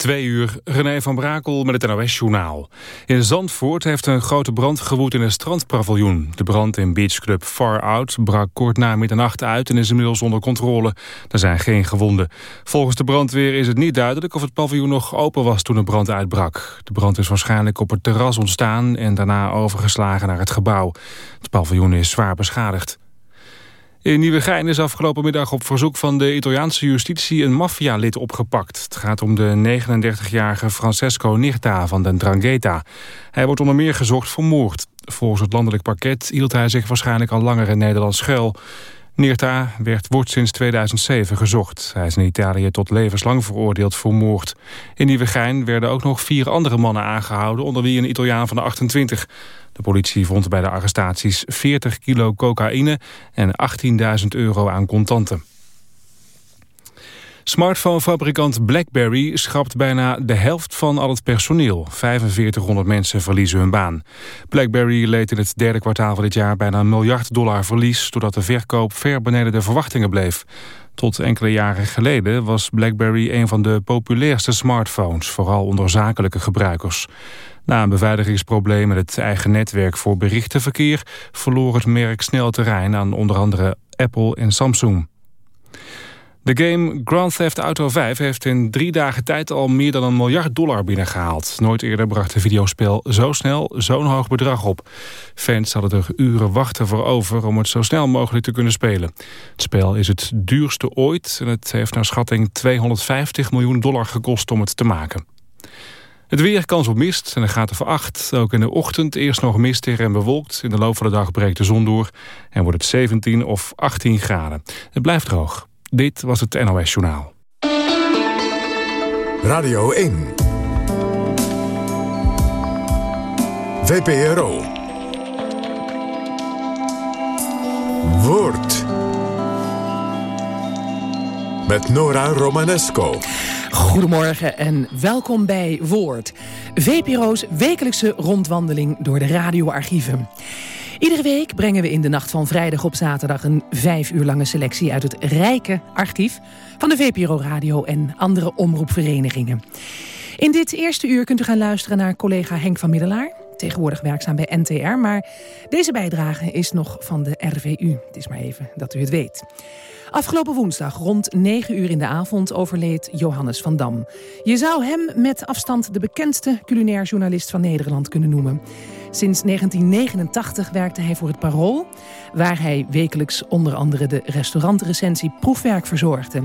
Twee uur, René van Brakel met het NOS-journaal. In Zandvoort heeft een grote brand gewoed in een strandpaviljoen. De brand in beachclub Far Out brak kort na middernacht uit... en is inmiddels onder controle. Er zijn geen gewonden. Volgens de brandweer is het niet duidelijk of het paviljoen nog open was toen de brand uitbrak. De brand is waarschijnlijk op het terras ontstaan... en daarna overgeslagen naar het gebouw. Het paviljoen is zwaar beschadigd. In Nieuwegein is afgelopen middag op verzoek van de Italiaanse justitie een maffialid opgepakt. Het gaat om de 39-jarige Francesco Nirta van den Drangheta. Hij wordt onder meer gezocht voor moord. Volgens het landelijk parket hield hij zich waarschijnlijk al langer in Nederland schuil. Nirta werd, wordt sinds 2007 gezocht. Hij is in Italië tot levenslang veroordeeld voor moord. In Nieuwegein werden ook nog vier andere mannen aangehouden... onder wie een Italiaan van de 28. De politie vond bij de arrestaties 40 kilo cocaïne en 18.000 euro aan contanten. Smartphonefabrikant BlackBerry schrapt bijna de helft van al het personeel. 4500 mensen verliezen hun baan. BlackBerry leed in het derde kwartaal van dit jaar bijna een miljard dollar verlies... doordat de verkoop ver beneden de verwachtingen bleef. Tot enkele jaren geleden was BlackBerry een van de populairste smartphones... vooral onder zakelijke gebruikers. Na een beveiligingsprobleem met het eigen netwerk voor berichtenverkeer... verloor het merk snel terrein aan onder andere Apple en Samsung. De game Grand Theft Auto 5 heeft in drie dagen tijd al meer dan een miljard dollar binnengehaald. Nooit eerder bracht het videospel zo snel zo'n hoog bedrag op. Fans hadden er uren wachten voor over om het zo snel mogelijk te kunnen spelen. Het spel is het duurste ooit en het heeft naar schatting 250 miljoen dollar gekost om het te maken. Het weer kans op mist en er gaat er voor acht. Ook in de ochtend eerst nog mistig en bewolkt. In de loop van de dag breekt de zon door en wordt het 17 of 18 graden. Het blijft droog. Dit was het NOS Journaal. Radio 1. VPRO. Woord. Met Nora Romanesco. Goedemorgen en welkom bij Woord. VPRO's wekelijkse rondwandeling door de radioarchieven. Iedere week brengen we in de nacht van vrijdag op zaterdag... een vijf uur lange selectie uit het rijke archief... van de VPRO Radio en andere omroepverenigingen. In dit eerste uur kunt u gaan luisteren naar collega Henk van Middelaar... tegenwoordig werkzaam bij NTR, maar deze bijdrage is nog van de RVU. Het is maar even dat u het weet. Afgelopen woensdag rond 9 uur in de avond overleed Johannes van Dam. Je zou hem met afstand de bekendste culinair journalist van Nederland kunnen noemen. Sinds 1989 werkte hij voor het Parool... waar hij wekelijks onder andere de restaurantrecensie proefwerk verzorgde.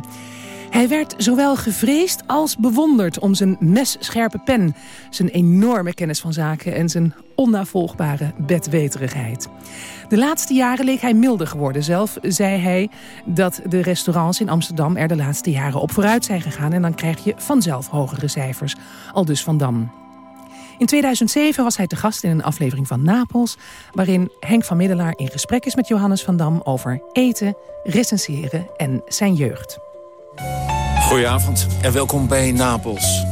Hij werd zowel gevreesd als bewonderd om zijn messcherpe pen... zijn enorme kennis van zaken en zijn onnavolgbare bedweterigheid. De laatste jaren leek hij milder geworden. Zelf zei hij dat de restaurants in Amsterdam er de laatste jaren op vooruit zijn gegaan... en dan krijg je vanzelf hogere cijfers. Al dus Van Dam. In 2007 was hij te gast in een aflevering van Napels... waarin Henk van Middelaar in gesprek is met Johannes van Dam... over eten, recenseren en zijn jeugd. Goedenavond en welkom bij Napels.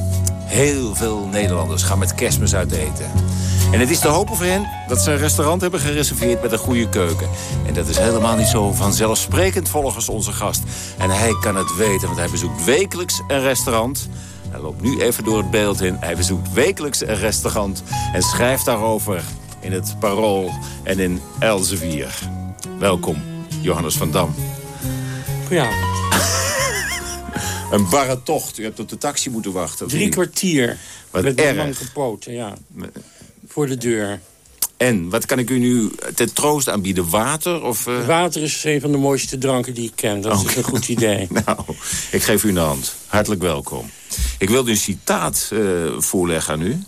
Heel veel Nederlanders gaan met kerstmis uit eten. En het is te hopen voor hen dat ze een restaurant hebben gereserveerd met een goede keuken. En dat is helemaal niet zo vanzelfsprekend volgens onze gast. En hij kan het weten, want hij bezoekt wekelijks een restaurant... Hij loopt nu even door het beeld in. Hij bezoekt wekelijks een restaurant en schrijft daarover in het Parool en in Elsevier. Welkom, Johannes van Dam. Ja. een barre tocht. U hebt op de taxi moeten wachten. Drie kwartier. Wat met erg. lange poten, ja. Voor de deur. En, wat kan ik u nu ten troost aanbieden? Water? Of, uh... Water is een van de mooiste dranken die ik ken. Dat is een goed idee. nou, ik geef u een hand. Hartelijk welkom. Ik wilde een citaat uh, voorleggen aan u.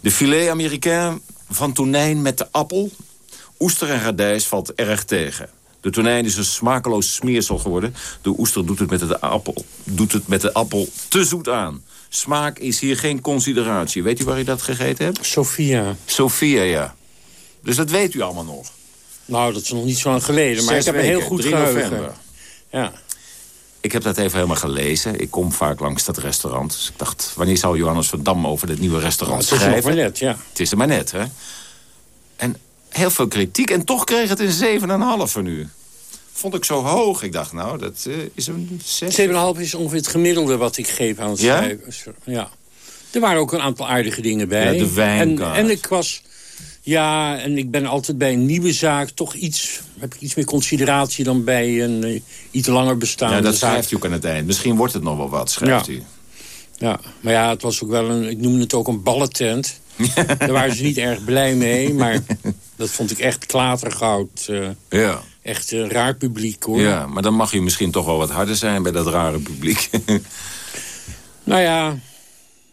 De filet américain van tonijn met de appel... oester en radijs valt erg tegen. De tonijn is een smakeloos smeersel geworden. De oester doet het met de appel, doet het met de appel te zoet aan. Smaak is hier geen consideratie. Weet u waar u dat gegeten hebt? Sophia. Sophia, ja. Dus dat weet u allemaal nog. Nou, dat is nog niet zo lang geleden. Maar Zes ik heb een heel weken, goed 3 geheugen. november. Ja. Ik heb dat even helemaal gelezen. Ik kom vaak langs dat restaurant. Dus ik dacht, wanneer zou Johannes van Dam over dit nieuwe restaurant Nou, het is schrijven? maar net, ja. Het is er maar net, hè? En heel veel kritiek. En toch kreeg het een 7,5 van u. vond ik zo hoog. Ik dacht, nou, dat uh, is een 6. 7,5 is ongeveer het gemiddelde wat ik geef aan het Ja? schrijven. Ja. Er waren ook een aantal aardige dingen bij. Ja, de wijnkaart. En, en ik was... Ja, en ik ben altijd bij een nieuwe zaak toch iets... heb ik iets meer consideratie dan bij een eh, iets langer bestaande Ja, dat zaak. schrijft u ook aan het eind. Misschien wordt het nog wel wat, schrijft Ja. u. Ja, maar ja, het was ook wel een... Ik noemde het ook een ballentent. Daar waren ze niet erg blij mee, maar dat vond ik echt klatergoud. eh, Ja. echt een raar publiek, hoor. ja, maar dan mag u misschien toch wel wat harder zijn bij dat rare publiek. Nou ja,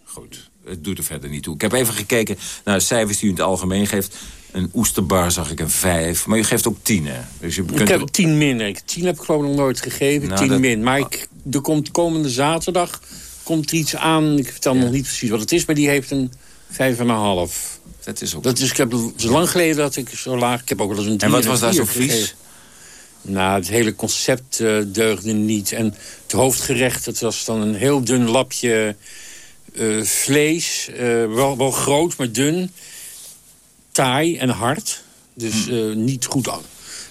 Goed, het doet er verder niet toe. Ik heb even gekeken naar de cijfers die u in het algemeen geeft. Een oesterbar zag ik een 5, maar u geeft ook 10, hè? Dus je Ik kunt heb tien min. Ik, tien heb ik gewoon nog nooit gegeven. Nou, tien dat- min. Maar ik, er komt komende zaterdag komt iets aan. Ik vertel nog niet precies wat het is, maar die heeft een vijf en een half. Dat is ook... Dat is, ik heb het lang geleden dat ik zo laag... Ik heb ook wel eens een en wat was daar zo vies? Nou, het hele concept eh, deugde niet. En het hoofdgerecht, het was dan een heel dun lapje eh, vlees. eh, wel, wel groot, maar dun. Taai en hard. Dus Hm. eh, niet goed aan.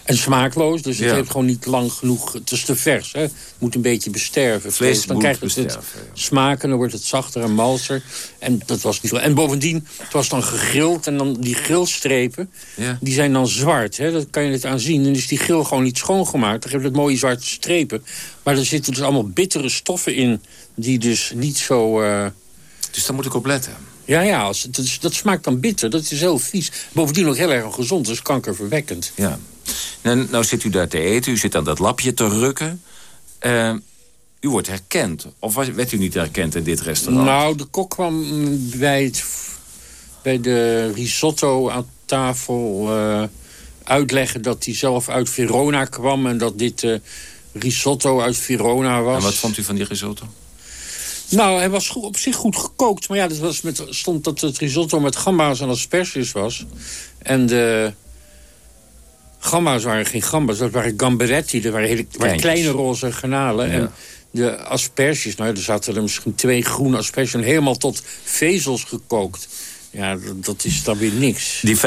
En smaakloos, dus het Ja. heeft gewoon niet lang genoeg... Het is te vers, hè. Het moet een beetje besterven. Vlees dan krijgt het, het smaken, dan wordt het zachter en malser. En dat was niet zo. En bovendien, het was dan gegrild en dan die grillstrepen... Ja. die zijn dan zwart, hè? dat kan je het aan zien. En is die grill gewoon niet schoongemaakt. Dan geeft het mooie zwarte strepen. Maar er zitten dus allemaal bittere stoffen in... die dus niet zo... Dus daar moet ik op letten. Ja, ja, als, dat smaakt dan bitter. Dat is heel vies. Bovendien ook heel erg ongezond, dus kankerverwekkend. Ja. Nou, nou zit u daar te eten, u zit aan dat lapje te rukken. Eh, u wordt herkend. Of was- werd u niet herkend in dit restaurant? Nou, de kok kwam bij, het, bij de risotto aan tafel eh, uitleggen dat hij zelf uit Verona kwam... en dat dit eh, risotto uit Verona was. en wat vond u van die risotto? Nou, hij was op zich goed gekookt. Maar ja, dat was met, stond dat het risotto met gamba's en asperges was. En de gamba's waren geen gamba's, dat waren gamberetti. Dat waren, hele, waren kleine roze garnalen. Ja. En de asperges, nou, er zaten er misschien twee groene asperges... en helemaal tot vezels gekookt. Ja, dat, is dan weer niks. Die 5,5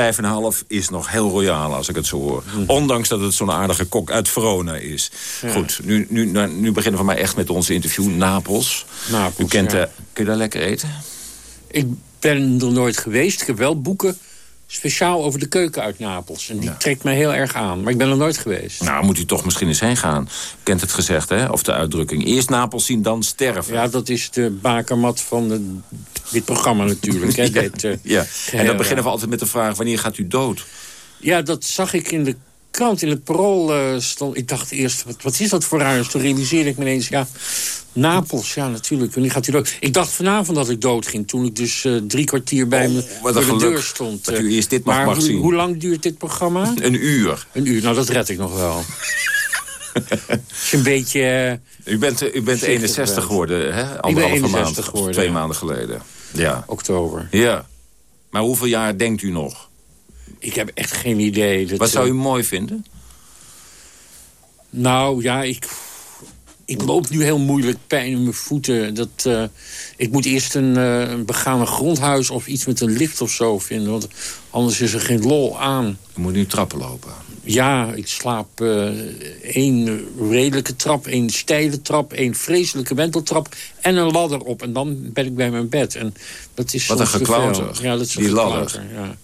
is nog heel royaal, als ik het zo hoor. Ondanks dat het zo'n aardige kok uit Verona is. Goed, nu, nu, nou, nu beginnen we maar echt met onze interview. Napels. Napels, U kent, ja. eh, kun je daar lekker eten? Ik ben er nooit geweest. Ik heb wel boeken speciaal over de keuken uit Napels. En die trekt mij heel erg aan. Maar ik ben er nooit geweest. Nou, moet u toch misschien eens heen gaan. Kent het gezegd, hè? Of de uitdrukking. Eerst Napels zien, dan sterven. Ja, dat is de bakermat van de, dit programma natuurlijk. Hè, dit, eh, Ja, en dan beginnen we ja. altijd met de vraag... wanneer gaat u dood? Ja, dat zag ik in de krant, in het parool eh, stond. Ik dacht eerst, wat, wat is dat voor raar? Toen realiseerde ik me ineens, ja, Napels, ja natuurlijk. Wanneer gaat u dood? Ik dacht vanavond dat ik dood ging, toen ik dus eh, drie kwartier bij me Oh, voor een de deur stond. dat u eerst dit nog maar mag hoe, zien. hoe lang duurt dit programma? Een uur. Een uur, nou dat red ik nog wel. Je een beetje... U bent, u bent Zeker 61 bent. geworden, hè? Anderhalve 61 maand, geworden, twee ja. maanden geleden. Ja. oktober. ja. Maar hoeveel jaar denkt u nog? Ik heb echt geen idee. Dat, Wat zou eh, u mooi vinden? Nou ja, ik, ik loop nu heel moeilijk pijn in mijn voeten. Dat, eh, ik moet eerst een, eh, een begane grondhuis of iets met een lift of zo vinden. Want anders is er geen lol aan. U moet nu trappen lopen. Ja, ik slaap eh, één redelijke trap, één steile trap... één vreselijke wenteltrap en een ladder op. En dan ben ik bij mijn bed. En dat is Wat een geklauter, Ja, dat is een die ladder. Ja.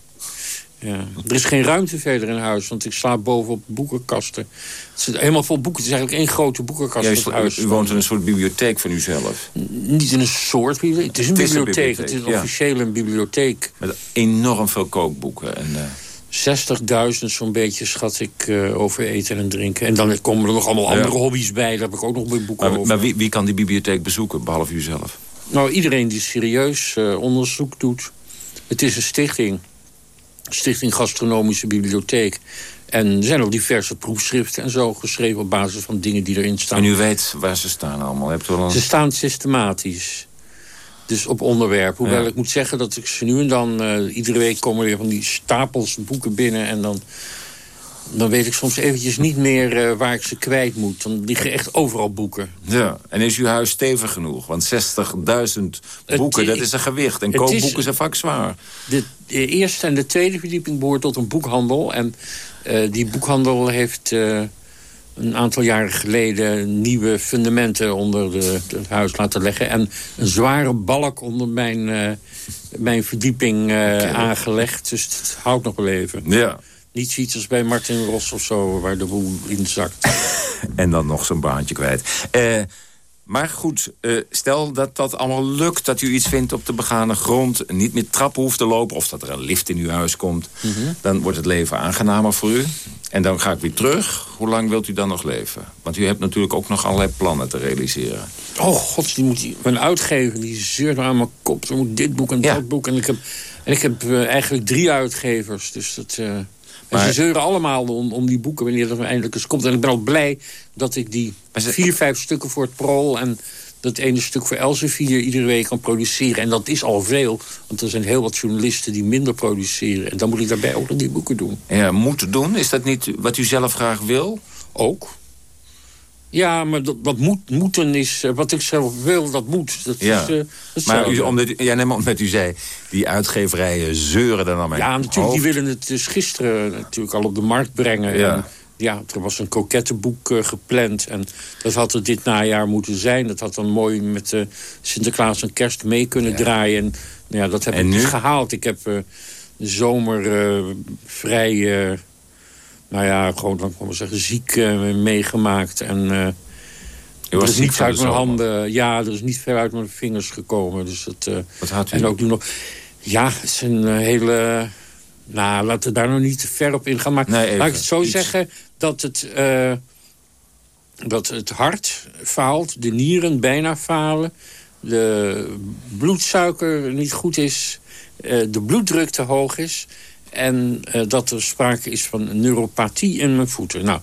Ja. Er is geen ruimte verder in huis, want ik slaap boven op boekenkasten. Het zit helemaal vol boeken. Het is eigenlijk één grote boekenkast. U, het huis. u woont in een soort bibliotheek van uzelf. Niet in een soort bibliotheek. Het is een Het is een bibliotheek. Het is officieel een bibliotheek. Met enorm veel kookboeken. En, eh, 60.000 zo'n beetje schat ik eh, over eten en drinken. En dan komen er nog allemaal Ja. andere hobby's bij. Daar heb ik ook nog bij boeken maar over. maar wie, wie kan die bibliotheek bezoeken, behalve u zelf? Nou, iedereen die serieus eh, onderzoek doet. Het is een stichting. Stichting Gastronomische Bibliotheek. En er zijn ook diverse proefschriften en zo geschreven... op basis van dingen die erin staan. En u weet waar ze staan allemaal. Hebt u al een... Ze staan systematisch. Dus op onderwerp. Hoewel Ja. ik moet zeggen dat ik ze nu en dan... eh, iedere week komen er weer van die stapels boeken binnen... en dan, dan weet ik soms eventjes niet meer eh, waar ik ze kwijt moet. Dan liggen echt overal boeken. Ja, en is uw huis stevig genoeg? Want 60.000 boeken, dat is een gewicht. En kookboeken zijn vaak zwaar. De, de eerste en de tweede verdieping behoort tot een boekhandel. En eh, die boekhandel heeft een aantal jaren geleden nieuwe fundamenten onder de, het huis laten leggen. En een zware balk onder mijn, uh, mijn verdieping uh, aangelegd. Dus het houdt nog wel even. Ja. Niet zoiets als bij Martin Ros of zo, waar de boel in zakt. en dan nog zo'n baantje kwijt. Uh, maar goed, uh, stel dat dat allemaal lukt, dat u iets vindt op de begane grond... niet meer trappen hoeft te lopen of dat er een lift in uw huis komt... Mm -hmm. dan wordt het leven aangenamer voor u. En dan ga ik weer terug. Hoe lang wilt u dan nog leven? Want u hebt natuurlijk ook nog allerlei plannen te realiseren. Oh god, die moet, mijn uitgever die zeurt aan mijn kop. Er moet dit boek en ja. dat boek. En ik heb, en ik heb uh, eigenlijk drie uitgevers. Dus dat... Uh... Maar, ze zeuren allemaal om, om die boeken wanneer er eindelijk eens komt. En ik ben al blij dat ik die vier, vijf stukken voor het Prol... en dat ene stuk voor Elsevier iedere week kan produceren. En dat is al veel, want er zijn heel wat journalisten die minder produceren. En dan moet ik daarbij ook nog die boeken doen. Ja, moeten doen? Is dat niet wat u zelf graag wil? Ook. Ja, maar dat, wat moet, moeten is... Uh, wat ik zelf wil, dat moet. Dat ja. is, uh, maar u, omdat, ja, nee, maar omdat u zei... die uitgeverijen zeuren dan mee. Ja, natuurlijk. Die willen het dus gisteren natuurlijk al op de markt brengen. Ja. En, ja, er was een kokettenboek uh, gepland. En dat had er dit najaar moeten zijn. Dat had dan mooi met uh, Sinterklaas en kerst mee kunnen ja. draaien. En nou ja, dat heb en ik nu? dus gehaald. Ik heb de zomer vrij... nou ja, gewoon, dan kan ik zeggen, ziek meegemaakt. En er is niet uit mijn handen... Ja, er is niet ver uit mijn vingers gekomen. Dus het, Wat had u? En ook nu nog... Ja, het is een hele... Nou, laten we daar nog niet te ver op ingaan. Maar nee, laat ik het zo iets. zeggen dat het, uh, dat het hart faalt, de nieren bijna falen... de bloedsuiker niet goed is, uh, de bloeddruk te hoog is... en uh, dat er sprake is van neuropathie in mijn voeten. Nou,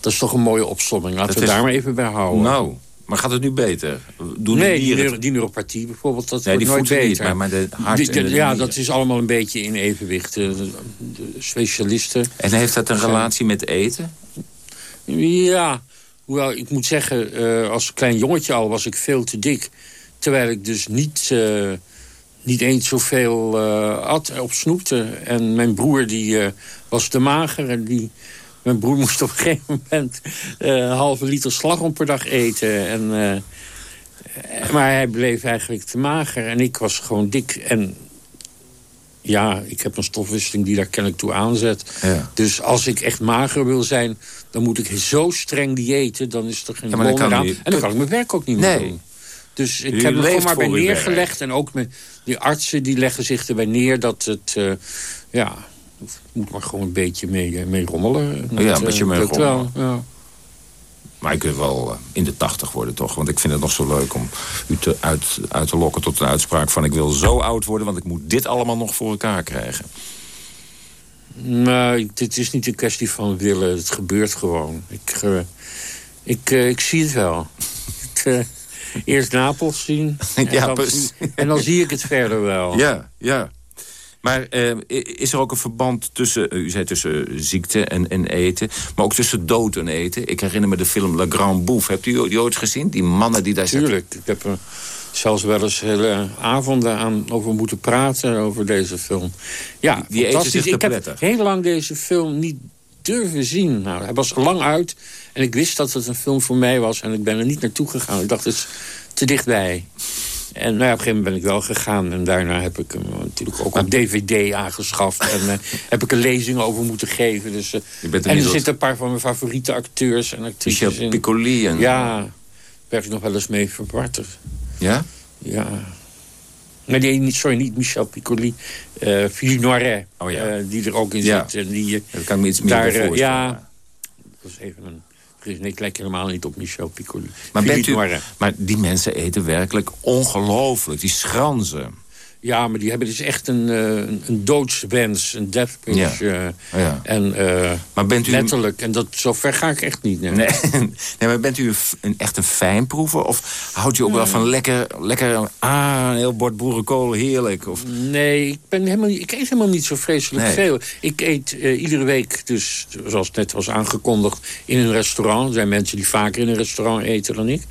dat is toch een mooie opsomming. Laten dat we is... daar maar even bij houden. Nou, maar gaat het nu beter? Doen nee, die, die, die neuropathie bijvoorbeeld, dat nee, wordt die nooit beter. Niet, maar, maar de hart die, de, de ja, dat is allemaal een beetje in evenwicht. De, de specialisten... En heeft dat een relatie met eten? Ja, hoewel ik moet zeggen, uh, als klein jongetje al was ik veel te dik. Terwijl ik dus niet, uh, niet eens zoveel uh, at op snoepte. En mijn broer die was te mager en die... Mijn broer moest op een gegeven moment een halve liter slagroom per dag eten. En, maar hij bleef eigenlijk te mager. En ik was gewoon dik. En ja, ik heb een stofwisseling die daar kennelijk toe aanzet. Ja. Dus als ik echt mager wil zijn... dan moet ik zo streng diëten. Dan is er geen ja, aan. En dan kan ik mijn werk ook niet meer nee. doen. Dus ik U heb me gewoon maar bij neergelegd. En ook met die artsen die leggen zich erbij neer dat het... Uh, ja, moet maar gewoon een beetje mee, mee rommelen. Dat, ja, een beetje mee rommelen. Wel, ja. Maar ik wil wel in de tachtig worden toch. Want ik vind het nog zo leuk om u te uit, uit te lokken tot een uitspraak van... ik wil zo oud worden, want ik moet dit allemaal nog voor elkaar krijgen. Nou, dit is niet een kwestie van willen. Het gebeurt gewoon. Ik, uh, ik, uh, ik zie het wel. eerst Napels zien. En, ja, dan, en dan zie ik het verder wel. Ja, ja. Maar uh, is er ook een verband tussen, uh, u zei tussen ziekte en, en, eten... maar ook tussen dood en eten? Ik herinner me de film Le Grand Bouffe. Hebt u die ooit gezien? Die mannen die daar Tuurlijk. Zitten? Ik heb er zelfs wel eens hele avonden aan over moeten praten... over deze film. Ja, die, die eten zich Ik heb heel lang deze film niet durven zien. Nou, hij was lang uit en ik wist dat het een film voor mij was... en ik ben er niet naartoe gegaan. Ik dacht, het is te dichtbij. En nou ja, op een gegeven moment ben ik wel gegaan. En daarna heb ik hem natuurlijk ook op DVD aangeschaft. en uh, heb ik een lezing over moeten geven. Dus, uh, en er, zitten een paar van mijn favoriete acteurs en actrices Michel Piccoli. En... Ja, werd ik nog wel eens mee verward. Ja? Ja. Nee, sorry, niet Michel Piccoli. Uh, Philippe Noiret. Oh, ja. die er ook in ja. zit. En die, dat kan ik me iets meer daar, voorstellen. Ja, dat was even een... Nee, ik lijk helemaal niet op Michel Piccoli. Maar, bent u, maar die mensen eten werkelijk ongelooflijk. Die schranzen. Ja, maar die hebben dus echt een, uh, een doodswens, een death wish. Ja. Uh, ja. En uh, maar bent u letterlijk. En dat, zo ver ga ik echt niet. Nee, nee, nee maar bent u een, echt een fijnproever? Of houdt u ook nee. wel van lekker, lekker ah, een heel bord boerenkool, heerlijk? Of... Nee, ik, ben helemaal, ik eet helemaal niet zo vreselijk veel. Ik eet iedere week, dus zoals net was aangekondigd, in een restaurant. Er zijn mensen die vaker in een restaurant eten dan ik.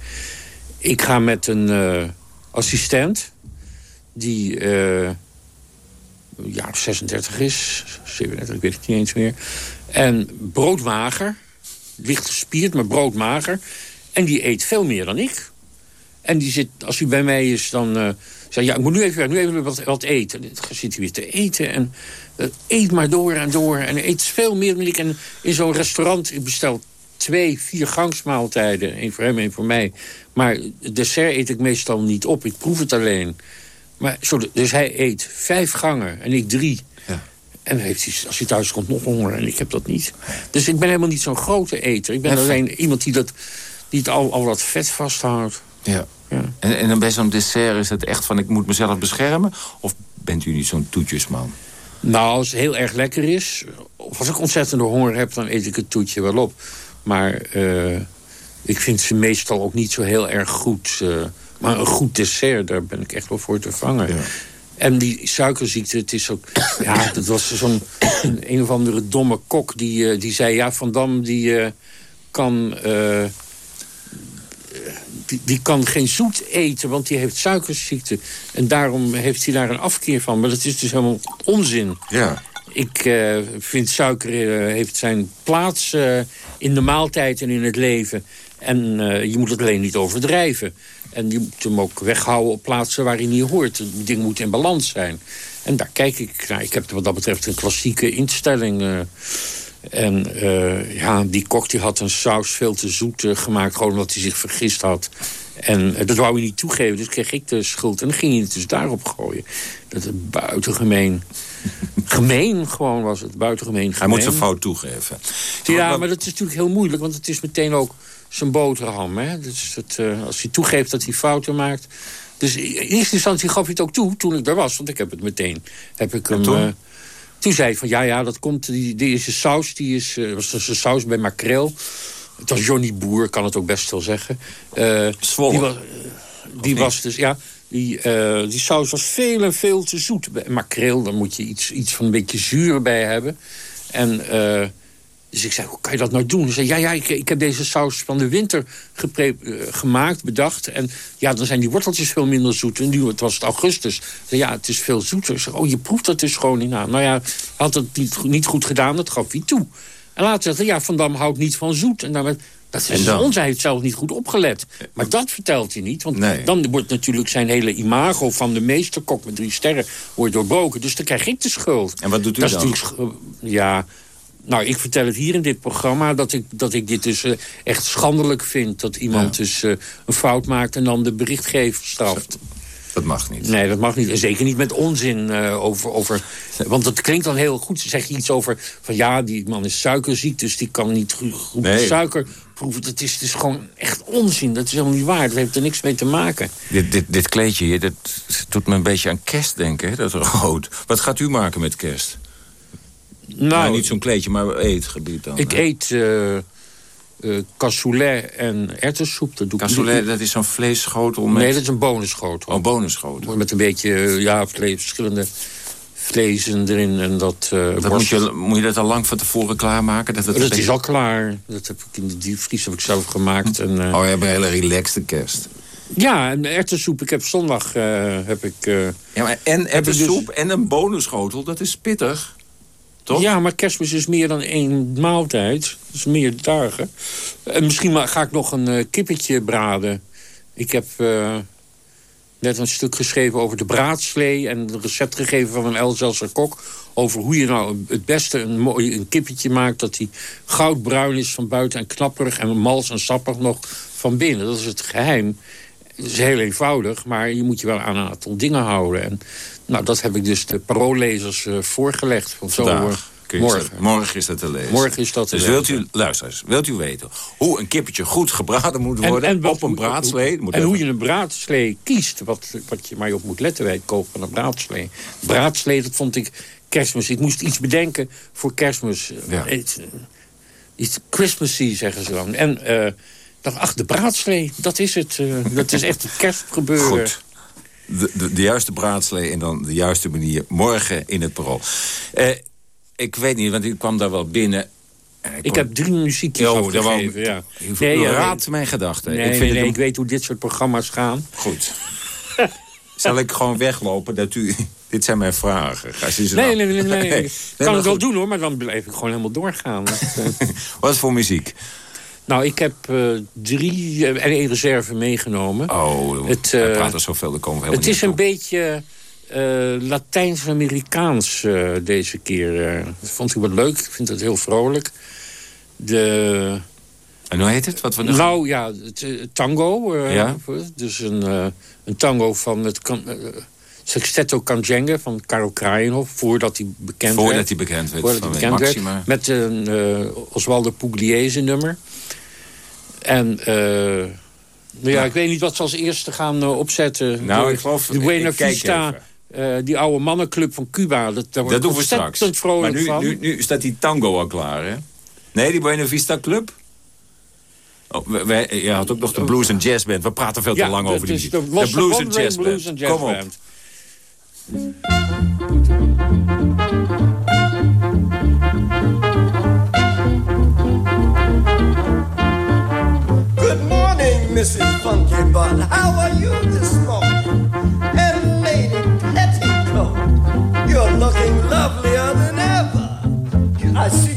Ik ga met een assistent die uh, ja, 36 is, 37, ik weet het niet eens meer. En broodmager. licht gespierd, maar broodmager. En die eet veel meer dan ik. En die zit, als hij bij mij is, dan... Uh, zeg ja, ik moet nu even, nu even wat, wat eten. Dan zit hij weer te eten en uh, eet maar door en door. En eet veel meer dan ik. En in zo'n restaurant, ik bestel twee vier gangsmaaltijden. één voor hem, één voor mij. Maar dessert eet ik meestal niet op. Ik proef het alleen. Maar, dus hij eet vijf gangen en ik drie. Ja. En heeft hij, als hij thuis komt nog honger en ik heb dat niet. Dus ik ben helemaal niet zo'n grote eter. Ik ben alleen iemand die, dat, die het al, al wat vet vasthoudt. Ja. ja. En, en dan bij zo'n dessert is het echt van ik moet mezelf beschermen? Of bent u niet zo'n toetjesman? Nou, als het heel erg lekker is... of als ik ontzettende honger heb, dan eet ik het toetje wel op. Maar uh, ik vind ze meestal ook niet zo heel erg goed. Uh, maar een goed dessert, daar ben ik echt wel voor te vangen. Ja. En die suikerziekte, het is ook... Ja, dat was zo'n een, of andere domme kok die, uh, die zei... Ja, Van Dam die kan... Die, die, kan geen zoet eten, want die heeft suikerziekte. En daarom heeft hij daar een afkeer van. Maar dat is dus helemaal onzin. Ja. Ik uh, vind suiker heeft zijn plaats in de maaltijd en in het leven. En je moet het alleen niet overdrijven. En je moet hem ook weghouden op plaatsen waar hij niet hoort. Het ding moet in balans zijn. En daar kijk ik naar. Ik heb wat dat betreft een klassieke instelling. en ja, die kok die had een saus veel te zoet gemaakt. Gewoon omdat hij zich vergist had. En dat wou hij niet toegeven, dus kreeg ik de schuld. En dan ging hij het dus daarop gooien. Dat is buitengemeen gemeen gewoon was het, buitengemeen gemeen. Hij moet zijn fout toegeven. Ja, maar dat is natuurlijk heel moeilijk, want het is meteen ook zijn boterham. Hè? Dus het, uh, als hij toegeeft dat hij fouten maakt... Dus in eerste instantie gaf hij het ook toe toen ik er was. Want ik heb het meteen... Heb ik hem, toen? Uh, toen zei hij van ja, ja, dat komt... Die, deze saus, die is... Uh, was dus een saus bij makreel. Het was Johnny Boer, kan het ook best wel zeggen. Uh, die was, die was dus, ja... Die, die saus was veel en veel te zoet. Makreel, daar moet je iets, iets van een beetje zuur bij hebben. En dus ik zei, hoe kan je dat nou doen? Ze zei, ja, ja, ik, ik heb deze saus van de winter uh, gemaakt, bedacht. En ja, dan zijn die worteltjes veel minder zoet. En nu het was het augustus. Zei, ja, het is veel zoeter. Zei, oh, je proeft dat dus gewoon niet aan. Nou ja, had het niet, niet goed gedaan, dat gaf hij toe. En later zei hij, ja, Van Dam houdt niet van zoet. En dan dat is ons, hij heeft zelf niet goed opgelet. Maar dat vertelt hij niet, want dan wordt natuurlijk zijn hele imago... van de meesterkok met drie sterren wordt doorbroken. Dus dan krijg ik de schuld. En wat doet u dat dan? Is ja, nou, ik vertel het hier in dit programma... dat ik, dat ik dit dus uh, echt schandelijk vind. Dat iemand dus uh, een fout maakt en dan de berichtgever straft. Dat mag niet. Nee, dat mag niet. En zeker niet met onzin uh, over, over... Want dat klinkt dan heel goed. Zeg je iets over van ja, die man is suikerziek... dus die kan niet goed nee. suiker proeven. Dat is, is gewoon echt onzin. Dat is helemaal niet waar. Dat heeft er niks mee te maken. Dit, dit, dit kleedje hier, dat doet me een beetje aan kerst denken. Hè? Dat rood. Wat gaat u maken met kerst? Nou, nou niet zo'n kleedje, maar eetgebied dan. Ik eet... Uh, uh, cassoulet en erwtensoep. Dat doe cassoulet, dat is zo'n vleesschotel met... Nee, dat is een bonusschotel. Oh, bonusschotel. Met een beetje, ja, verschillende vlezen erin. En dat, uh, dat moet, je, moet je dat al lang van tevoren klaarmaken? Dat, het dat is al klaar. Dat heb ik in de diepvries heb ik zelf gemaakt. En, uh, oh, je hebt een hele relaxte kerst. Ja, en erwtensoep. Ik heb zondag... Uh, heb ik, ja, maar en erwtensoep dus... en een bonusschotel, dat is pittig. Ja, maar kerstmis is meer dan één maaltijd. Dat is meer dagen. En misschien ga ik nog een kippetje braden. Ik heb net een stuk geschreven over de braadslee... en een recept gegeven van een Elzasser kok... over hoe je nou het beste een mooi een kippetje maakt... dat die goudbruin is van buiten en knapperig... en mals en sappig nog van binnen. Dat is het geheim. Het is heel eenvoudig, maar je moet je wel aan een aantal dingen houden. En nou, dat heb ik dus de paroollezers uh, voorgelegd. Van zo, Morgen. Morgen is dat te lezen. Morgen is dat te dus wilt u, luister wilt u weten hoe een kippetje goed gebraden moet worden en, op een braadslee? en hoe je een braadslee kiest, wat, wat je maar op moet letten bij het kopen van een braadslee. Braadslee, dat vond ik kerstmis. Ik moest iets bedenken voor kerstmis. Ja. Iets, iets Christmassy, zeggen ze dan. En uh, dacht, ach, de braadslee, dat is het. Uh, dat is echt het kerstgebeuren. Goed. De, de, de, juiste braadslee en dan de juiste manier morgen in het parool. Uh, ik weet niet, want ik kwam daar wel binnen. Ik, heb drie muziekjes oh, afgegeven, ja. Nee, je raadt mijn gedachten. Nee, ik, vind nee, ik weet hoe dit soort programma's gaan. Goed. Zal ik gewoon weglopen dat u... Dit zijn mijn vragen. Ga nee, nee, nee, nee, nee. Ik kan het wel doen hoor, maar dan blijf ik gewoon helemaal doorgaan. Wat voor muziek? Nou, ik heb uh, drie en één reserve meegenomen. Oh, het, uh, praat er zoveel, er komen Het is een beetje Latijns-Amerikaans deze keer. dat vond ik wat leuk. Ik vind het heel vrolijk. De... En hoe heet het? Wat we nou ja, het, tango. ja? Dus een, een tango van het Sextetto Canjenga van Karel Kraaienhof. Voordat hij bekend voordat werd. Hij bekend werd voordat hij bekend werd. Met een Oswaldo Pugliese nummer. En nou ja, ja, ik weet niet wat ze als eerste gaan uh, opzetten. Nou, ik geloof... De Buena Vista... Uh, die oude mannenclub van Cuba. Dat, daar dat doen we straks. maar nu, van. Nu, nu staat die tango al klaar, hè? Nee, die Buena Vista Club? Oh, wij, je had ook nog de Blues and Jazz Band. We praten veel te ja, lang over die. De, de Blues and Jazz Band. Blues and jazz Kom op. Band. Mrs. Funky Bun. How are you this morning? And Lady Petticoat, you're looking lovelier than ever. I see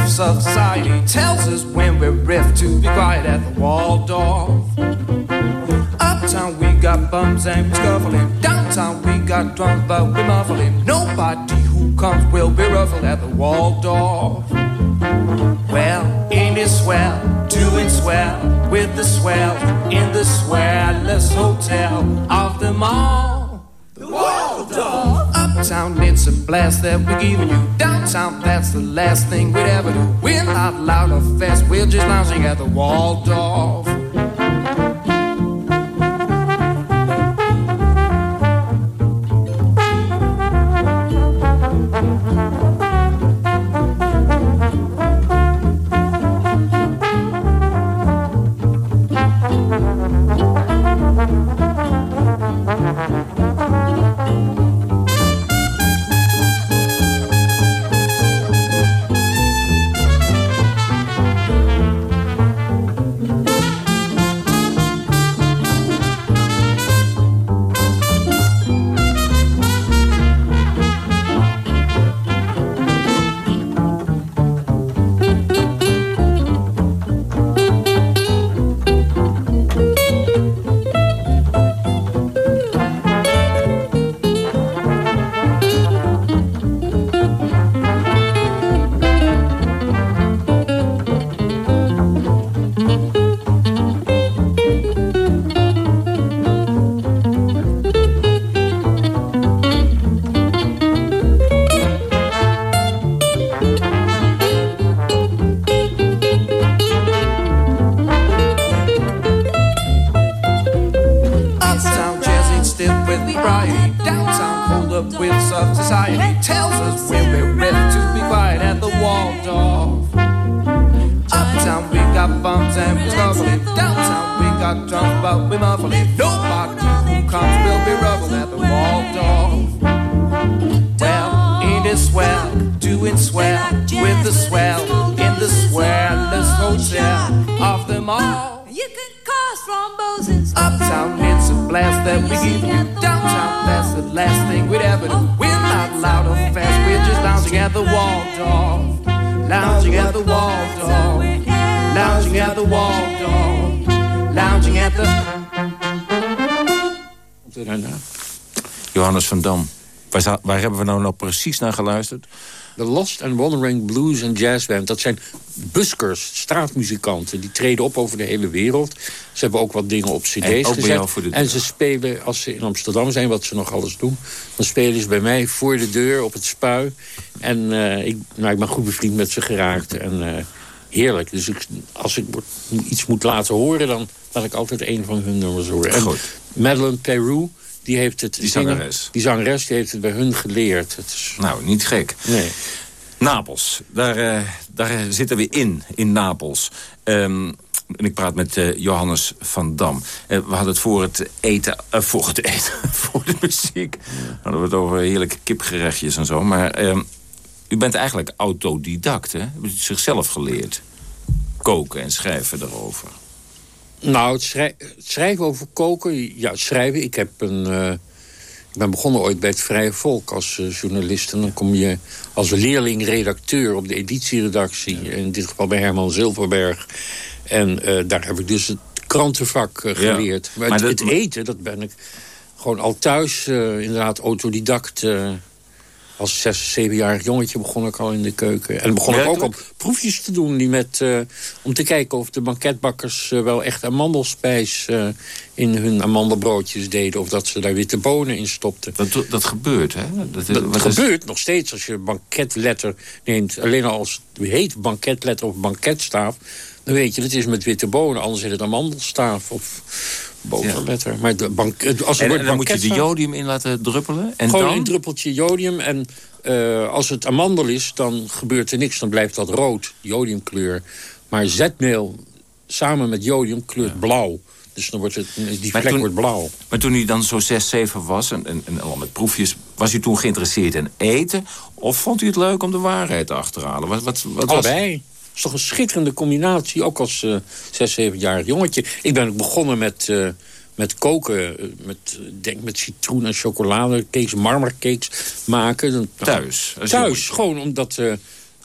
with society. Tells us when we're riff to be quiet at the Waldorf. Uptown we got bums and we scuffling. Downtown we got drums but we muffling. Nobody who comes will be ruffled at the Waldorf. Well, ain't it swell, doing swell with the swell in the swellest hotel of them all. Uptown, it's a blast that we're giving you. Downtown, that's the last thing we'd ever do. We're not loud or fast, we're just lounging at the Waldorf. The swell in the swellest hotel of them all. You can cause thrombosis. Uptown, it's a blast that we give you. Downtown, that's the last thing we'd ever do. We're not loud or fast, we're just lounging at the Waldorf. Lounging at the Waldorf. Lounging at the Waldorf. Lounging at the... Daarna. Johannes van Dam. Waar, hebben we nou, nou precies naar geluisterd? De Lost and Wandering Blues and Jazz Band. Dat zijn buskers, straatmuzikanten. Die treden op over de hele wereld. Ze hebben ook wat dingen op cd's En gezet. jou voor de en ze spelen, als ze in Amsterdam zijn, wat ze nog alles doen... dan spelen ze bij mij voor de deur op het spui. En eh, ik, nou, ik ben goed bevriend met ze geraakt. En eh, heerlijk. Dus ik, als ik iets moet laten horen... dan laat ik altijd een van hun nummers horen. En Goed. Madeleine Peru... Die heeft het Die zingen- zangeres. Die zangeres die heeft het bij hun geleerd. Het is, Nou, niet gek. nee. Napels, daar, eh, daar zitten we in, in Napels. Ehm, en ik praat met eh, Johannes van Dam. Eh, we hadden het voor het eten, eh, voor het eten, voor de muziek. Hadden we het over heerlijke kipgerechtjes en zo. Maar ehm, u bent eigenlijk autodidact, hè? U hebt zichzelf geleerd. Koken en schrijven erover. Nou, het, schrij- het schrijven over koken, ja, schrijven. Ik heb een. eh, ik ben begonnen ooit bij het Vrije Volk als eh, journalist. En dan kom je als leerling-redacteur op de editieredactie. In dit geval bij Herman Zilverberg. En eh, daar heb ik dus het krantenvak Ja. geleerd. Maar, Maar het, dat- het eten, dat ben ik gewoon al thuis, inderdaad, autodidact. Als zes, zevenjarig jongetje begon ik al in de keuken. En begon ik ook op proefjes te doen die met, eh, om te kijken of de banketbakkers eh, wel echt amandelspijs eh, in hun amandelbroodjes deden. Of dat ze daar witte bonen in stopten. Dat, dat gebeurt, hè? Dat, is- gebeurt nog steeds als je banketletter neemt. Alleen al als het heet banketletter of banketstaaf... dan weet je, dat is met witte bonen. Anders is het amandelstaaf of boterletter. Maar de bank, als het En, woord en dan moet je de jodium in laten druppelen? En gewoon dan? een druppeltje jodium. En eh, als het amandel is, dan gebeurt er niks. Dan blijft dat rood, jodiumkleur. Maar zetmeel samen met jodium kleurt blauw. Dus dan wordt het, die Maar toen- wordt blauw. Maar toen hij dan zo 6, 7 was en, en, en al met proefjes... was u toen geïnteresseerd in eten? Of vond u het leuk om de waarheid te achterhalen? Wat, wat, wat was Allebei. Dat is toch een schitterende combinatie, ook als eh zes, zevenjarig jongetje. Ik ben ook begonnen met, eh, met koken, eh, met, denk met citroen en chocoladecakes, marmercakes maken. Dan- Thuis? Thuis, gewoon omdat...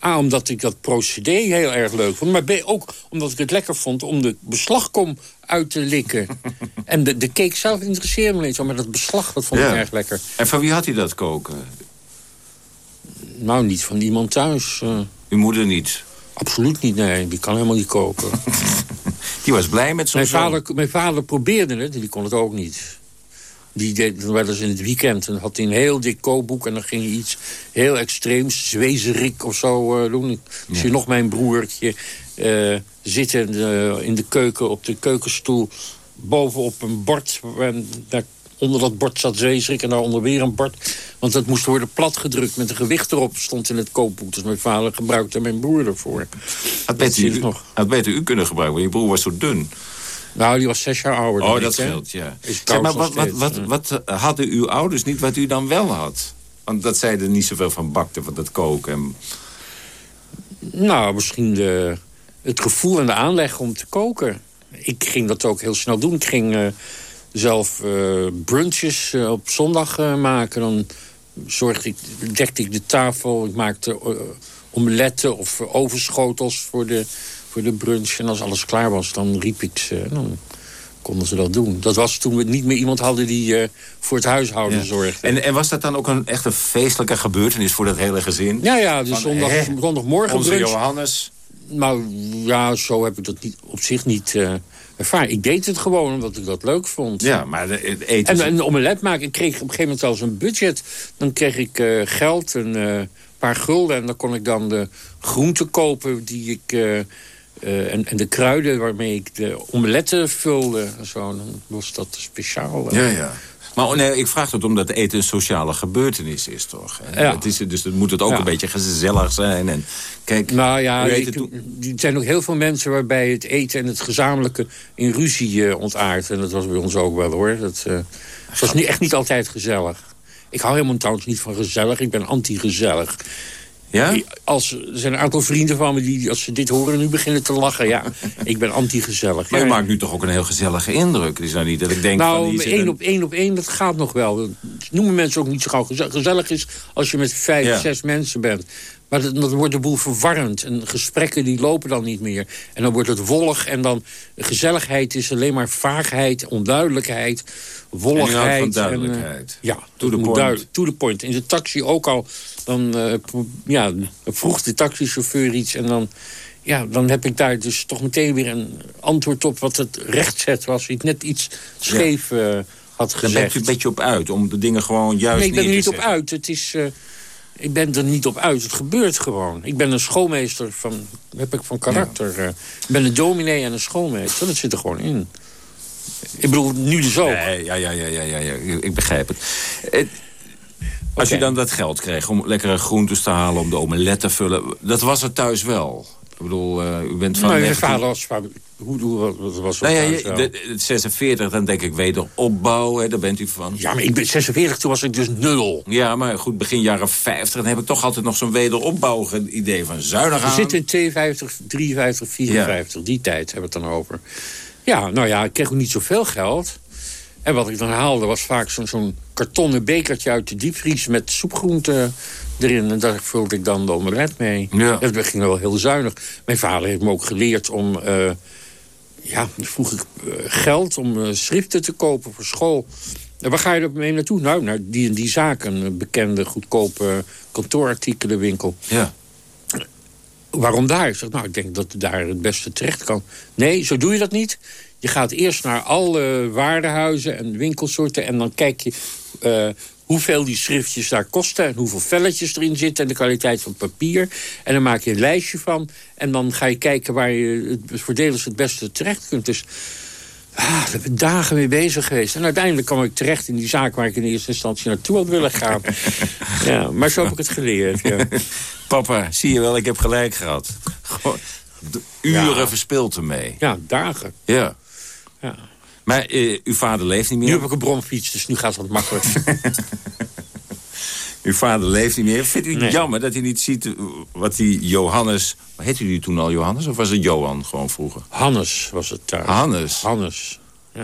A, omdat ik dat procedé heel erg leuk vond. Maar B, ook omdat ik het lekker vond om de beslagkom uit te likken. en de, de cake zelf interesseerde me niet zo. Maar dat beslag, dat vond Ja. ik erg lekker. En van wie had hij dat koken? Nou, niet van iemand thuis. eh, Uw moeder niet? Absoluut niet, nee. Die kan helemaal niet koken. Die was blij met zo'n Mijn vader, mijn vader probeerde het, die kon het ook niet. Die deed dan wel eens in het weekend. En had hij een heel dik kookboek. En dan ging hij iets heel extreems, zwezerik of zo eh, doen. Ik zie nog mijn broertje eh, zitten eh, in de keuken op de keukenstoel. Bovenop een bord. En daar, onder dat bord zat zwezerik en daaronder weer een bord. Want dat moest worden platgedrukt met een gewicht erop. Stond in het kookboek. Dus mijn vader gebruikte mijn broer ervoor. Had Dat beter, u, nog. had beter u kunnen gebruiken, want je broer was zo dun. Nou, die was zes jaar ouder dan Oh, dat scheelt, ja. Zeg maar, wat, wat, steeds, wat, ja. wat eh, hadden uw ouders niet wat u dan wel had? Want dat zij er niet zoveel van bakten, van dat koken. En... Nou, misschien de, het gevoel en de aanleg om te koken. Ik ging dat ook heel snel doen. Ik ging eh, zelf eh, brunches eh, op zondag eh, maken. Dan zorgde ik, dekte ik de tafel. Ik maakte omeletten of overschotels voor de, voor de brunch. En als alles klaar was, dan riep ik ze. Dan konden ze dat doen. Dat was toen we niet meer iemand hadden die voor het huishouden Ja. zorgde. En, en was dat dan ook een echt een feestelijke gebeurtenis voor dat hele gezin? ja, ja, dus Van, zondag, zondagmorgen Onze brunch. Johannes. Nou, ja, zo heb ik dat niet, op zich niet Ik deed het gewoon omdat ik dat leuk vond. Ja, maar het eten... En een omelet maken. Ik kreeg op een gegeven moment zelfs een budget. Dan kreeg ik eh, geld, een eh, paar gulden. En dan kon ik dan de groenten kopen die ik... eh, en, en de kruiden waarmee ik de omeletten vulde. En zo, dan was dat speciaal. Ja, ja. Maar nee, ik vraag het omdat eten een sociale gebeurtenis is, toch? Ja. het is, dus het moet het ook Ja. een beetje gezellig zijn. En, kijk, Nou ja, ik- er zijn ook heel veel mensen waarbij het eten en het gezamenlijke in ruzie eh, ontaart. En dat was bij ons ook wel hoor. Dat, het was niet, echt niet altijd gezellig. Ik hou helemaal trouwens niet van gezellig. Ik ben anti-gezellig. Ja? Als, er zijn een aantal vrienden van me die, als ze dit horen, nu beginnen te lachen. Ja, ik ben anti-gezellig. Maar Ja. maakt nu toch ook een heel gezellige indruk. Het is nou niet dat ik denk van... Nou, hier zit één een- op één op één, dat gaat nog wel. Dat noemen mensen ook niet zo gauw geze- gezellig is als je met vijf, Ja. zes mensen bent. Maar dan wordt de boel verwarrend. En gesprekken die lopen dan niet meer. En dan wordt het wollig. En dan gezelligheid is alleen maar vaagheid, onduidelijkheid, wolligheid. van duidelijkheid. En, uh, ja, to the point. to the point. In de taxi ook al. Dan eh, ja, vroeg de taxichauffeur iets. En dan, ja, dan heb ik daar dus toch meteen weer een antwoord op... wat het rechtzet was. Iets net iets scheef eh, had Daar gezegd. bent u een beetje op uit, om de dingen gewoon juist Nee, ik ben er niet op uit. Het is, eh, ik ben er niet op uit. Het gebeurt gewoon. Ik ben een schoolmeester van, heb ik van karakter. ik ben een dominee en een schoolmeester. Dat zit er gewoon in. Ik bedoel, nu dus ook. Nee, ja, ja, ja, ja, ja, ik begrijp het. Als je dan dat geld kreeg om lekkere groentes te halen... om de omelet te vullen, dat was er thuis wel. Ik bedoel, eh, u bent van... Mijn 19 vader was... van- Hoe, hoe wat- was dat Nou ja, de, de 46, dan denk ik wederopbouw, hè, daar bent u van. Ja, maar ik ben 46, toen was ik dus nul. Ja, maar goed, begin jaren 50, dan heb ik toch altijd nog zo'n wederopbouw idee van zuinig We aan. zitten in 52, 53, 54. Die tijd hebben we het dan over. Ja, nou ja, ik kreeg ook niet zoveel geld. En wat ik dan haalde was vaak zo'n zo'n kartonnen bekertje uit de diepvries... met soepgroenten erin. En daar vulde ik dan de omelet mee. Ja. Dat ging wel heel zuinig. Mijn vader heeft me ook geleerd om... eh, ja, vroeg ik eh, geld om eh, schriften te kopen voor school. En waar ga je mee naartoe? Nou, naar die en die zaak. Een bekende, goedkope kantoorartikelenwinkel. Ja. Waarom daar? Ik zeg, nou, ik denk dat daar het beste terecht kan. Nee, zo doe je dat niet. Je gaat eerst naar alle waardehuizen en winkelsoorten... en dan kijk je eh, hoeveel die schriftjes daar kosten... en hoeveel velletjes erin zitten en de kwaliteit van het papier. En dan maak je een lijstje van. En dan ga je kijken waar je het voordeligst het beste terecht kunt. Dus ah, daar ben dagen mee bezig geweest. En uiteindelijk kwam ik terecht in die zaak... waar ik in eerste instantie naartoe had willen gaan. ja, maar zo heb ik het geleerd, ja. Papa, zie je wel, ik heb gelijk gehad. Gewoon de uren Ja. verspild ermee. Ja, dagen. Ja. Ja. Maar eh, uw vader leeft niet meer. Nu heb ik een bromfiets, dus nu gaat het makkelijk. Uw vader leeft niet meer. Vindt u het Nee. jammer dat hij niet ziet wat die Johannes... Heette u toen al Johannes of was het Johan gewoon vroeger? Hannes was het thuis. Hannes. Hannes.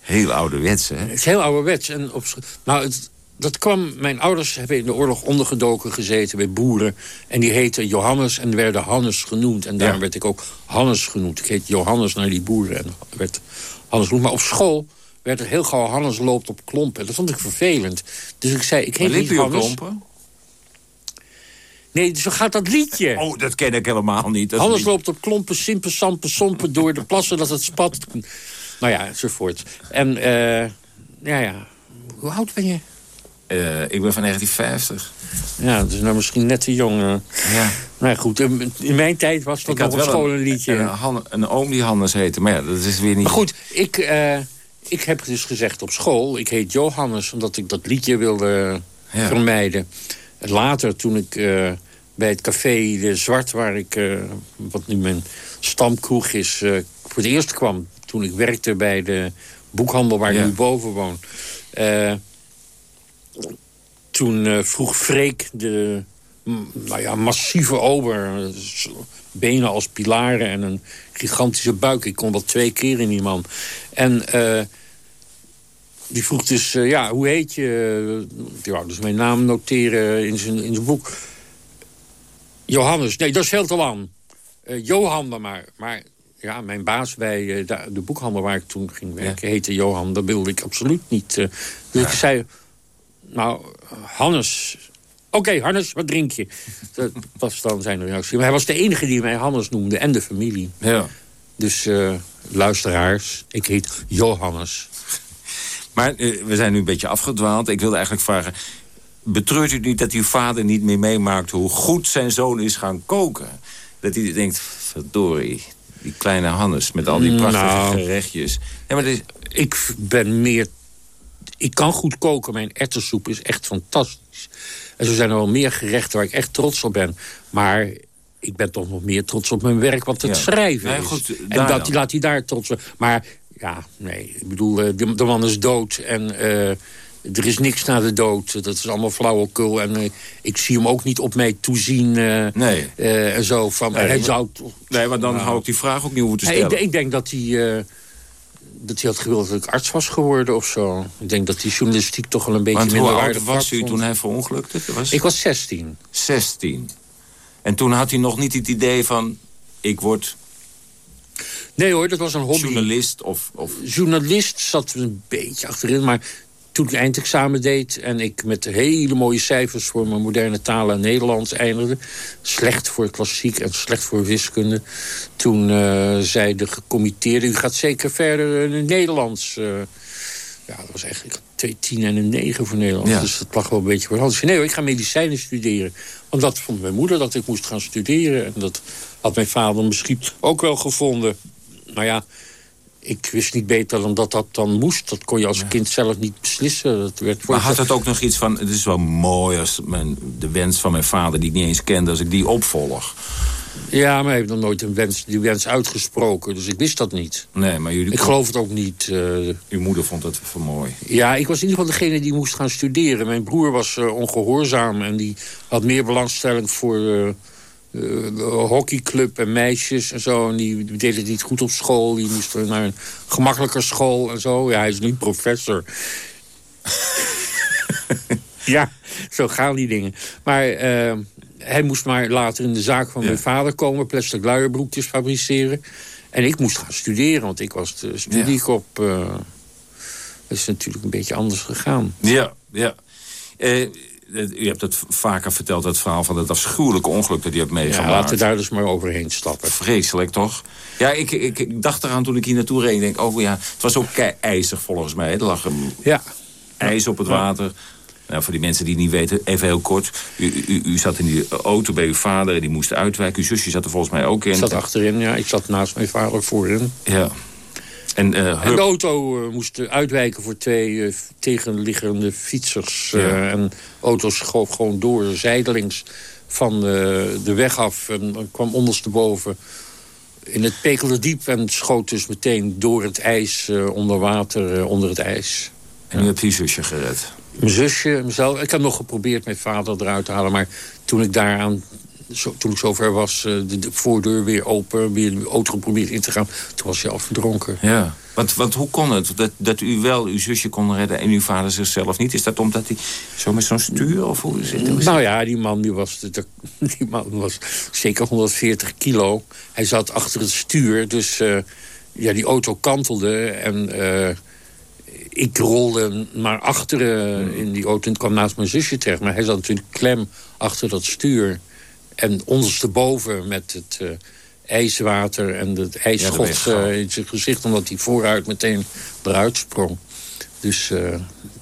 Heel ouderwets, hè? Het is heel ouderwets. En op, nou, het, dat kwam... Mijn ouders hebben in de oorlog ondergedoken gezeten bij boeren. En die heten Johannes en werden Hannes genoemd. En daarom Ja. werd ik ook Hannes genoemd. Ik heet Johannes naar die boeren en werd Hannes genoemd. Maar op school werd er heel gauw Hannes loopt op klompen. Dat vond ik vervelend. Dus ik zei, ik heet niet u op Hannes. klompen? Nee, zo gaat dat liedje. Oh, dat ken ik helemaal niet. Dat Hannes loopt op klompen, simpen, sampen, sompen... door de plassen dat het spat. Nou ja, enzovoort. En, eh ja, ja. Hoe oud ben je? Eh, ik ben van 1950. Ja, dat is nou misschien net te jong. eh. Ja. Nou ja, goed, in in mijn tijd was dat Ik nog een liedje. Een, Han- een oom die Hannes heette, maar ja, dat is weer niet... Maar goed, ik, eh, ik heb dus gezegd op school... ik heet Johannes, omdat ik dat liedje wilde Ja. vermijden. En later, toen ik bij het café De Zwart... waar ik, wat nu mijn stamkroeg is, voor het eerst kwam... toen ik werkte bij de boekhandel waar ik nu boven woon... toen eh, vroeg Freek, de nou ja, massieve ober... eh, benen als pilaren en een gigantische buik. Ik kon wel twee keer in die man. En eh, die vroeg dus, ja, hoe heet je? Die wou dus mijn naam noteren in zijn, in zijn boek. Johannes, nee, dat is veel te lang. Eh, Johan dan maar. Maar ja, mijn baas bij de, de boekhandel waar ik toen ging werken... heette Johan, dat wilde ik absoluut niet. dus ik zei, nou, Hannes... Oké, Hannes, wat drink je? Dat was dan zijn reactie. Maar hij was de enige die mij Hannes noemde en de familie. Ja. Dus eh, luisteraars, ik heet Johannes. Maar eh, we zijn nu een beetje afgedwaald. Ik wilde eigenlijk vragen... betreurt u niet dat uw vader niet meer meemaakt... hoe goed zijn zoon is gaan koken? Dat hij denkt, verdorie, die kleine Hannes... met al die prachtige Nou. gerechtjes. Ja, maar dit, Ik ben meer... Ik kan goed koken. Mijn erwtensoep is echt fantastisch. En zo zijn er wel meer gerechten waar ik echt trots op ben. Maar ik ben toch nog meer trots op mijn werk... wat het Ja. schrijven Nee, is. en dat, laat hij daar trots op. Maar ja, nee. Ik bedoel, eh, de, de man is dood. En eh, er is niks na de dood. Dat is allemaal flauwekul. En eh, ik zie hem ook niet op mij toezien. Nee. en zo van, Nee, hij maar- zou... toch- nee, maar dan Nou. hou ik die vraag ook niet hoeven te stellen. ik, ik denk dat hij... dat hij had gewild dat ik arts was geworden of zo. Ik denk dat die journalistiek toch wel een beetje Want hoe minder oud waardig was u vond. toen hij verongelukte? Was Ik was 16. 16. En toen had hij nog niet het idee van... ik word Nee hoor, dat was een hobby. journalist of... of Journalist zat er een beetje achterin, maar toen ik eindexamen deed... en ik met hele mooie cijfers voor mijn moderne talen en Nederlands eindigde... slecht voor klassiek en slecht voor wiskunde... toen eh, zei de gecommitteerde... u gaat zeker verder in het Nederlands... eh. ja, dat was eigenlijk twee tien en een negen voor Nederlands. Ja. Dus dat lag wel een beetje voor de hand. Ik zei, nee hoor, ik ga medicijnen studeren. Want dat vond mijn moeder dat ik moest gaan studeren. En dat had mijn vader misschien ook wel gevonden. Maar ja, ik wist niet beter dan dat dat dan moest. Dat kon je als kind zelf niet beslissen. Dat werd maar had het ook nog iets van... het is wel mooi als mijn, de wens van mijn vader... die ik niet eens kende, als ik die opvolg. Ja, maar hij heeft nog nooit een wens, die wens uitgesproken. Dus ik wist dat niet. Nee, maar jullie... Ik geloof het ook niet. eh. Uw moeder vond het voor mooi. ja, ik was in ieder geval degene die moest gaan studeren. Mijn broer was eh, ongehoorzaam en die had meer belangstelling voor eh, hockeyclub en meisjes en zo. En die, die deed het niet goed op school. Die moest naar een gemakkelijker school en zo. Ja, hij is nu professor. ja, zo gaan die dingen. Maar eh, hij moest maar later in de zaak van mijn vader komen... plastic luierbroekjes fabriceren. En ik moest gaan studeren, want ik was de studiekop. eh dat is natuurlijk een beetje anders gegaan. Ja, ja. Eh, u hebt het vaker verteld, het verhaal van het afschuwelijke ongeluk dat u hebt Ja, meegemaakt. laten we daar dus maar overheen stappen. Vreselijk, toch? Ja, ik, ik, ik dacht eraan toen ik hier naartoe reed. Ik denk, oh ja, het was ook ijzig volgens mij. Er lag een Ja, ijs op het water. Nou, voor die mensen die het niet weten, even heel kort. U, u, u zat in die auto bij uw vader en die moest uitwijken. Uw zusje zat er volgens mij ook in. ik zat achterin. Ja, ik zat naast mijn vader voorin. Ja. En, eh, de auto eh, moest uitwijken voor twee eh, tegenliggende fietsers. eh, Ja. en de auto schoof gewoon door, zijdelings van eh, de weg af. En kwam ondersteboven in het Pekelde Diep... en schoot dus meteen door het ijs, eh, onder water, eh, onder het ijs. en u hebt uw zusje gered. Mijn zusje, mezelf. Ik heb nog geprobeerd mijn vader eruit te halen. Maar toen ik daaraan, zo, toen ik zover was, eh, de, de voordeur weer open, weer de auto geprobeerd in te gaan. Toen was hij al verdronken. Ja. Want, want hoe kon het dat, dat u wel uw zusje kon redden en uw vader zichzelf niet? Is dat omdat hij zo met zo'n stuur of hoe zit het? Nou ja, die man, die was, die man was zeker 140 kilo. Hij zat achter het stuur, dus eh, ja, die auto kantelde. En eh, ik rolde naar achteren in die auto en kwam naast mijn zusje terecht. Maar hij zat natuurlijk klem achter dat stuur. En ondersteboven met het eh, ijswater en het ijsschot eh, in zijn gezicht... omdat hij vooruit meteen eruit sprong. Dus eh,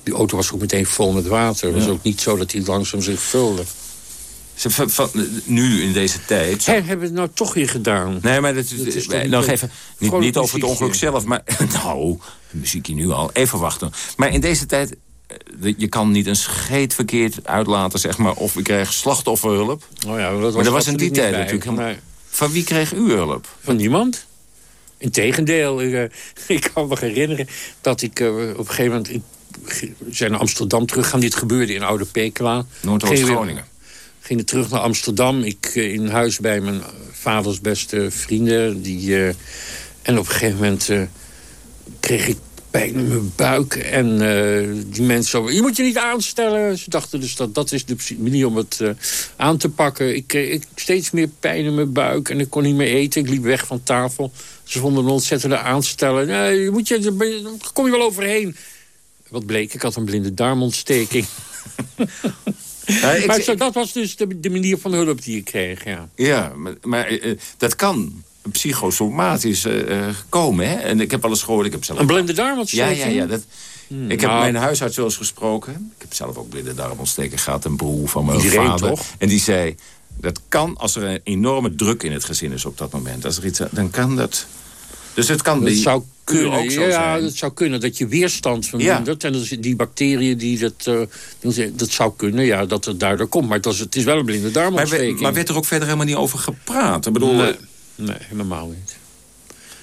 die auto was ook meteen vol met water. Het was ook niet zo dat hij langzaam zich vulde. Ze- van- van- nu in deze tijd... Hebben we het nou toch weer gedaan? Nee, maar dat, Dat is nog even, niet, over het ongeluk zelf, maar nou, muziekje nu al, even wachten. Maar in deze tijd, je kan niet een scheet verkeerd uitlaten, zeg maar, of we krijgen slachtofferhulp. Oh ja, dat Maar dat was in die tijd natuurlijk Nee, Van wie kreeg u hulp? van niemand. Integendeel, ik, eh, ik kan me herinneren dat ik eh, op een gegeven moment... Ik, we zijn naar Amsterdam teruggegaan. Dit gebeurde in Oude Pekela. Noordoost-Groningen. gingen terug naar Amsterdam. Ik eh, in huis bij mijn vaders beste vrienden. Die, eh, en op een gegeven moment eh, kreeg ik pijn in mijn buik. En eh, die mensen zo, je moet je niet aanstellen. Ze dachten dus dat dat is de manier om het eh, aan te pakken. Ik kreeg ik, steeds meer pijn in mijn buik en ik kon niet meer eten. Ik liep weg van tafel. Ze vonden een ontzettende aanstellen. Nee, je moet je, daar kom je wel overheen. Wat bleek, ik had een blinde darmontsteking. Ja, ik- maar zo, dat was dus de, de manier van hulp die ik kreeg, ja. Ja, maar, maar, eh, eh, dat kan psychosomatisch eh, eh, komen, hè? En ik heb wel eens gehoord, ik heb zelf... Een blinde Ja, darmontsteking? ja, ja. Dat, ik heb nou. mijn huisarts wel eens gesproken. Ik heb zelf ook blinde darmontsteking gehad. Een broer van mijn Iedereen, vader. toch? En die zei, dat kan als er een enorme druk in het gezin is op dat moment. Als er iets, dan kan dat... Dus het kan Dat zou kunnen, ook zo ja, zijn. dat zou kunnen. Dat je weerstand vermindert. En dat die bacteriën die dat... doen, dat zou kunnen, ja, dat het daardoor komt. Maar het, was, het is wel een blinde Maar, darmontsteking. we- maar werd er ook verder helemaal niet over gepraat? Ik bedoel, nee, nee, helemaal niet.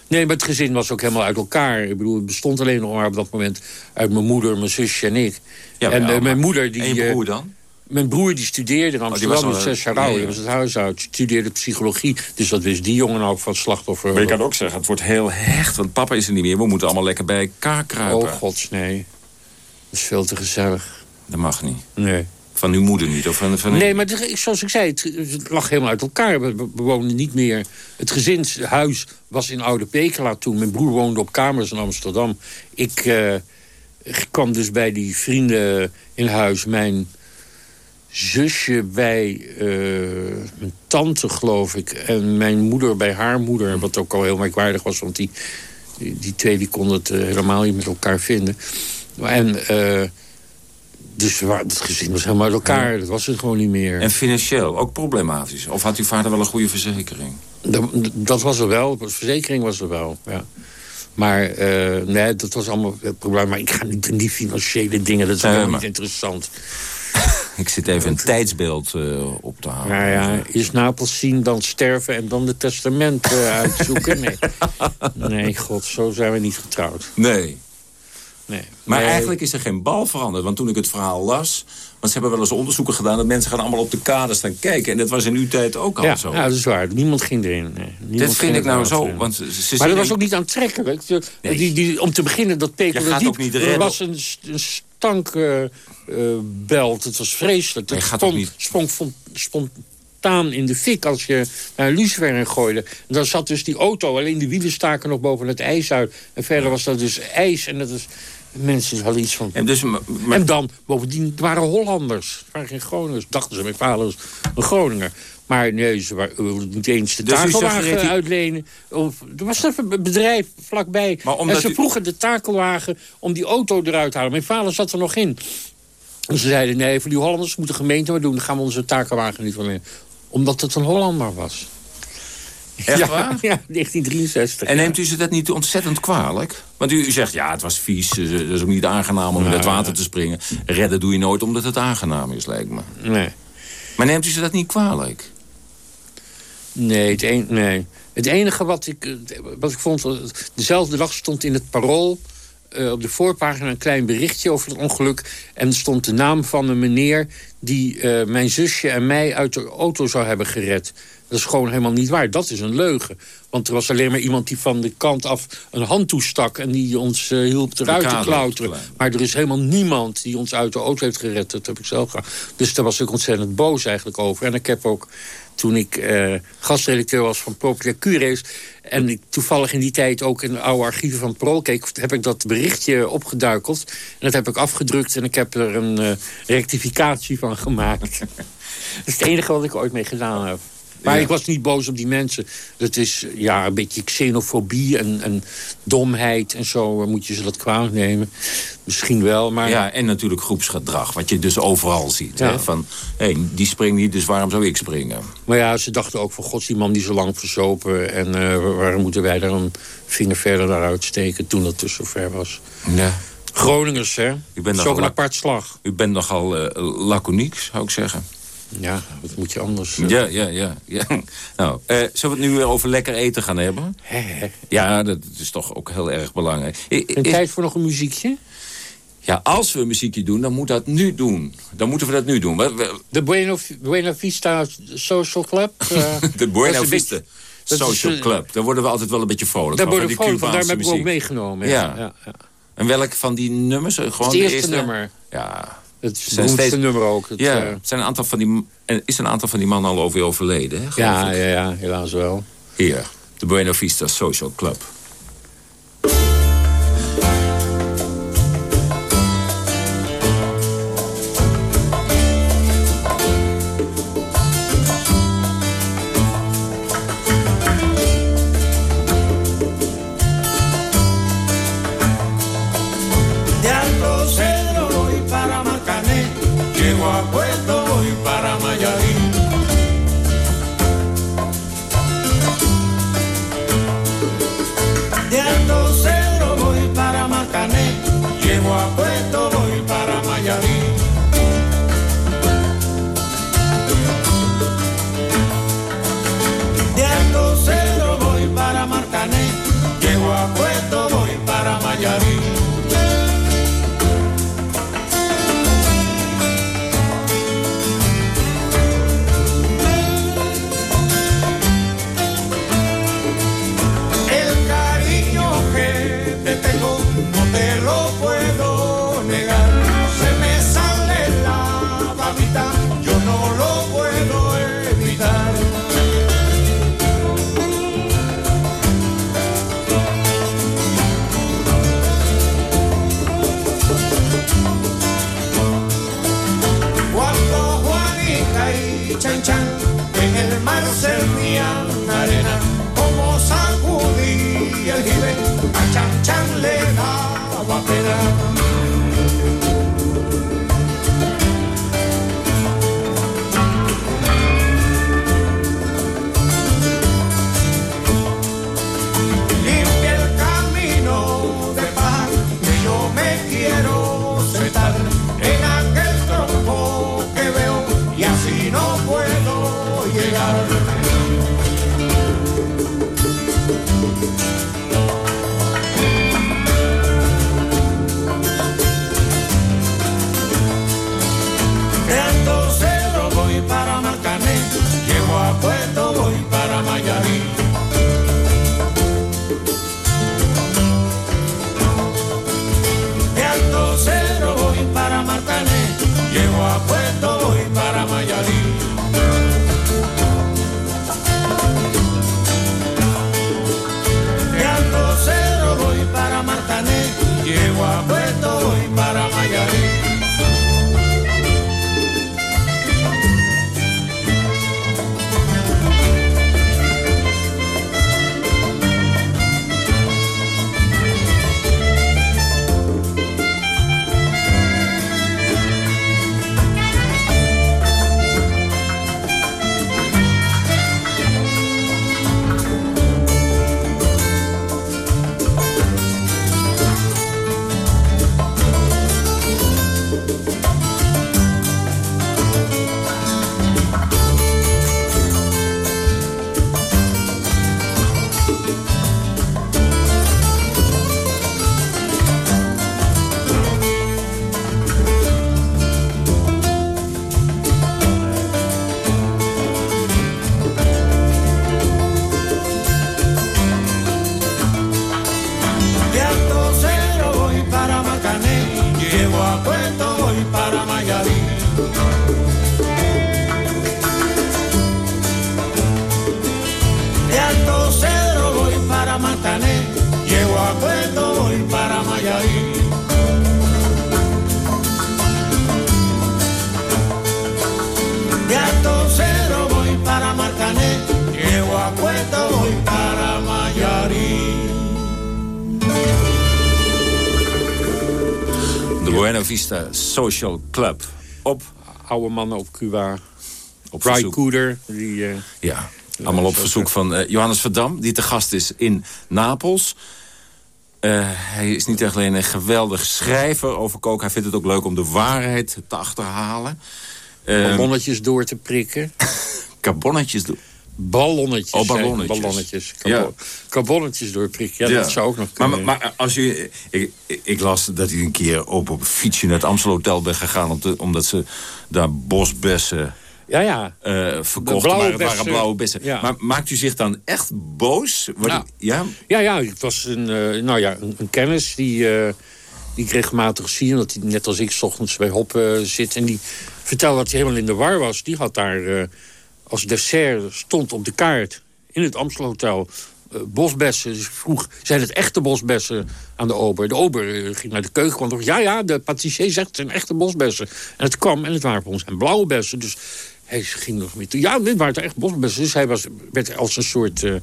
Nee, maar het gezin was ook helemaal uit elkaar. Ik bedoel, het bestond alleen nog maar op dat moment uit mijn moeder, mijn zusje en ik. ja, en eh, mijn moeder, die... en je eh, broer dan? Mijn broer die studeerde in Amsterdam, Oh, was zes jaar oud. ja. was het huis uit, studeerde psychologie. Dus dat wist die jongen ook van slachtoffer. Maar je kan ook zeggen, het wordt heel hecht, want papa is er niet meer. We moeten allemaal lekker bij elkaar kruipen. Oh gods, nee. Dat is veel te gezellig. Dat mag niet. Nee. Van uw moeder niet? Of van, van Nee, maar zoals ik zei, het, lag helemaal uit elkaar. We, woonden niet meer... Het gezinshuis was in Oude Pekela toen. Mijn broer woonde op kamers in Amsterdam. Ik eh, kwam dus bij die vrienden in huis. Mijn zusje bij eh, mijn tante, geloof ik. En mijn moeder bij haar moeder. Wat ook al heel merkwaardig was, want die, die, die twee die konden het eh, helemaal niet met elkaar vinden. En... eh, dus het gezin was helemaal uit elkaar. Dat was het gewoon niet meer. En financieel, ook problematisch? Of had uw vader wel een goede verzekering? Dat, dat was er wel. De verzekering was er wel, ja. Maar eh, nee, dat was allemaal het probleem. Maar ik ga niet in die financiële dingen. Dat is helemaal niet interessant. Ik zit even een tijdsbeeld eh, op te halen. Nou ja, eerst Napels zien, dan sterven en dan het testament eh, uitzoeken. Nee. nee, god, zo zijn we niet getrouwd. Nee. Nee. Maar Nee. eigenlijk is er geen bal veranderd. Want toen ik het verhaal las... Want ze hebben wel eens onderzoeken gedaan... dat mensen gaan allemaal op de kade staan kijken. En dat was in uw tijd ook al Ja, zo. ja, dat is waar. Niemand ging erin. Nee. Niemand dat ging vind ik nou zo. Want ze, ze Maar dat was ook niet aantrekkelijk. Nee. Die, die, om te beginnen, dat Pekel Je gaat ook niet Er was een, st- een stankbelt. het was vreselijk. Het gaat niet- sprong spontaan in de fik als je naar een lucifer in gooide. En dan zat dus die auto, alleen de wielen staken nog boven het ijs uit. En verder was dat dus ijs. En dat is, mensen hadden iets van... En, dus, maar, maar- En dan, bovendien, het waren Hollanders. Het waren geen Groningers. Dachten ze, mijn vader was een Groninger. Maar nee, ze waren, we niet eens de Dus takelwagen die- uitlenen. Of, er was even een bedrijf vlakbij. En ze u- vroegen de takelwagen om die auto eruit te halen. Mijn vader zat er nog in. En ze zeiden, nee, voor die Hollanders moet de gemeente maar doen. Dan gaan we onze takelwagen niet verlenen. Omdat het een Hollander was. Echt ja, waar? Ja, 1963. En neemt u ze dat niet ontzettend kwalijk? Want u, zegt, ja, het was vies. eh, Het is ook niet aangenaam om in het Nou, water te springen. Redden doe je nooit omdat het aangenaam is, lijkt me. Nee. Maar neemt u ze dat niet kwalijk? Nee, het, een, nee. het enige wat ik, eh, wat ik vond... was- Dezelfde dag stond in het Parool... eh, op de voorpagina een klein berichtje over het ongeluk. En er stond de naam van een meneer... die eh, mijn zusje en mij uit de auto zou hebben gered. Dat is gewoon helemaal niet waar. Dat is een leugen. Want er was alleen maar iemand die van de kant af een hand toestak... en die ons eh, hielp eruit te klauteren. Maar er is helemaal niemand die ons uit de auto heeft gered. Dat heb ik zelf gedaan. Dus daar was ik ontzettend boos eigenlijk over. En ik heb ook, toen ik eh, gastredacteur was van Propria Cures... en ik toevallig in die tijd ook in de oude archieven van Prol keek... heb ik dat berichtje opgeduikeld. En dat heb ik afgedrukt en ik heb er een eh, rectificatie van gemaakt. dat is het enige wat ik ooit mee gedaan heb. Maar Ja. ik was niet boos op die mensen. Dat is ja, een beetje xenofobie en, en domheid en zo. Moet je ze dat kwalijk nemen? Misschien wel, maar... Ja, en natuurlijk groepsgedrag, wat je dus overal ziet. Ja. Hè? Van, hé, die springt niet, dus waarom zou ik springen? Maar ja, ze dachten ook van... God, die man die zo lang verzopen... en eh, waarom moeten wij daar een vinger verder naar uitsteken... toen dat dus zover was. Ja. Groningers, hè? Ik ben Dat is nogal ook een la- apart slag. U bent nogal eh, laconiek, zou ik zeggen. Ja, wat moet je anders... eh, Ja, ja, ja. ja. Nou, eh, zullen we het nu weer over lekker eten gaan hebben? Ja, dat is toch ook heel erg belangrijk. I- En is- tijd voor nog een muziekje? ja, als we muziekje doen, dan moet dat nu doen. Dan moeten we dat nu doen. We- we- De Buena, Buena Vista Social Club. eh, De Buena een Vista beetje- dat is, Social Club. Daar worden we altijd wel een beetje vrolijk Daar van. worden van we die vrolijk van. Daar Cubaanse heb ik ook meegenomen. Ja. Ja. En welk van die nummers? Gewoon Het de eerste nummer. Ja. Het zijn beroemdste steeds- nummer ook. Het, ja, eh, zijn een aantal van die, en is een aantal van die mannen al over overleden, hè, ja, ja, ja, helaas wel. Hier, de Buena Vista Social Club. Vista Social Club. Op, Oude mannen op Cuba. op Cooder, die... eh, ja, allemaal op verzoek van eh, Johannes Verdam... die te gast is in Napels. Eh, hij is niet alleen een geweldig schrijver over koken... hij vindt het ook leuk om de waarheid te achterhalen. Eh, ballonnetjes door te prikken. Carbonnetjes doen. Ballonnetjes. Oh, ballonnetjes. Ballonnetjes. Ja. Carbon- Carbonnetjes doorprikken. Ja, dat zou ook nog kunnen. maar, maar als je, ik, ik- las dat hij een keer op, op een fietsje naar het Amstel Hotel bent gegaan... om te- omdat ze daar bosbessen ja, ja. eh verkochten, blauwe maar het waren blauwe bessen. Ja. Maar maakt u zich dan echt boos? Ja. u- ja? Ja, ja, het was een, eh, nou ja, een, een kennis die, eh, die ik regelmatig zie. Omdat hij net als ik 's ochtends bij Hop zit. En die vertelde dat hij helemaal in de war was. Die had daar als dessert, stond op de kaart in het Amstelhotel... eh bosbessen. Dus vroeg, zijn het echte bosbessen aan de ober? De ober eh, ging naar de keuken. kwam toch, ja, ja, de patissier zegt het zijn echte bosbessen. En het kwam en het waren voor ons zijn blauwe bessen. Dus hij ging nog weer toe. Ja, dit waren echt bosbessen. Dus hij was, werd als een soort... eh,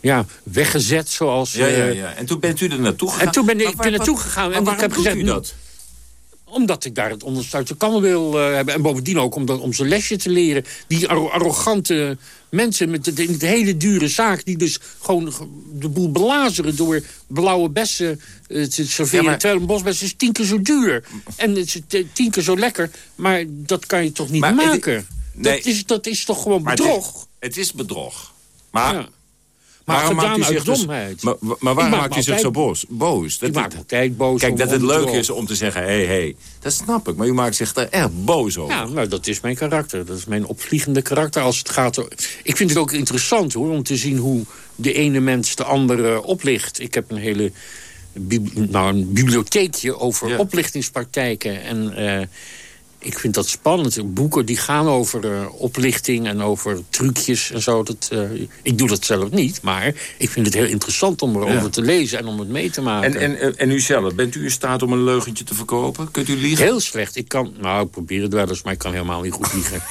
ja, weggezet zoals... Ja, ja, ja. En toen bent u er naartoe gegaan? En toen ben ik- ben naartoe gegaan en ik heb gezegd, u dat? Omdat ik daar het onderste kan wil eh, hebben. En bovendien ook om, dat, om zijn lesje te leren. Die arro- arrogante mensen met de, de, de hele dure zaak... die dus gewoon ge- de boel belazeren door blauwe bessen eh, te serveren. Ja, maar- Terwijl een bosbes is tien keer zo duur. En het is tien keer zo lekker. Maar dat kan je toch niet Maar het- maken? nee. dat, is, dat is toch gewoon Maar het is- bedrog? Het is bedrog. Maar, Ja. Maar waarom gedaan maakt uit zich dus- domheid. maar, maar Ik waarom maak maakt u zich zo boos? boos? Dat ik maak altijd boos. Kijk, dat het leuk is om te zeggen... hé, hey, hey, dat snap ik. Maar u maakt zich daar echt boos over. Ja, nou, dat is mijn karakter. Dat is mijn opvliegende karakter. Als het gaat ik vind het ook interessant hoor, om te zien hoe de ene mens de andere oplicht. Ik heb een hele nou, een bibliotheekje over Ja. oplichtingspraktijken. En eh, ik vind dat spannend. Boeken die gaan over eh, oplichting en over trucjes en zo. Dat, eh, ik doe dat zelf niet, maar ik vind het heel interessant om erover Ja. te lezen en om het mee te maken. En, en, en u zelf, bent u in staat om een leugentje te verkopen? Kunt u liegen? Heel slecht. Ik kan, nou, ik probeer het wel eens, maar ik kan helemaal niet goed liegen.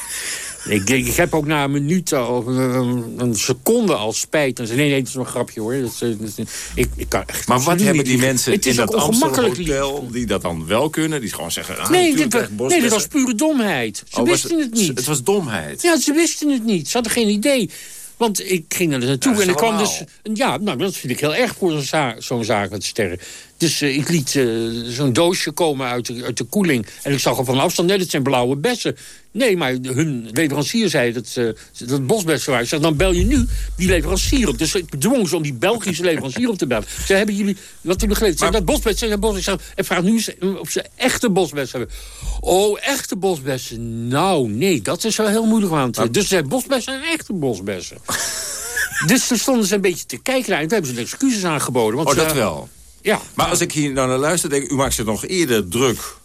Ik, ik, ik heb ook na een minuut of een, een seconde al spijt. En zei, nee, nee, dat is een grapje hoor. Dat, is- dat is- ik, ik kan echt Maar wat hebben die mensen Het in dat Amsterdam die dat dan wel kunnen? Die gewoon zeggen... Ah, Nee, dit, natuurlijk wa- krijg ik nee, dit was pure domheid. Ze Oh, was wisten het niet. Het was domheid. Ja, ze wisten het niet. Ze hadden geen idee. Want ik ging er naartoe Ja, en ik kwam dus... Ja, nou, dat vind ik heel erg voor zo'n za- zo'n zaak met sterren. Dus eh, ik liet eh, zo'n doosje komen uit de, uit de koeling. En ik zag al van afstand, nee, dat zijn blauwe bessen. Nee, maar hun leverancier zei dat, eh, dat bosbessen waren. Ik zeg, dan bel je nu die leverancier op. Dus ik bedwong ze om die Belgische leverancier op te bellen. Ze hebben jullie, wat nog geleden, zeg, dat bosbessen, zijn bosbessen. En vraag nu eens of ze echte bosbessen hebben. Oh, echte bosbessen? Nou, nee, dat is wel heel moeilijk aan te Dus ze zijn bosbessen en echte bosbessen. dus toen stonden ze een beetje te kijken naar. En toen hebben ze excuses aangeboden. Want Oh, dat ze- wel. Ja. Maar als ik hier nou naar luister, denk ik... u maakt zich nog eerder druk,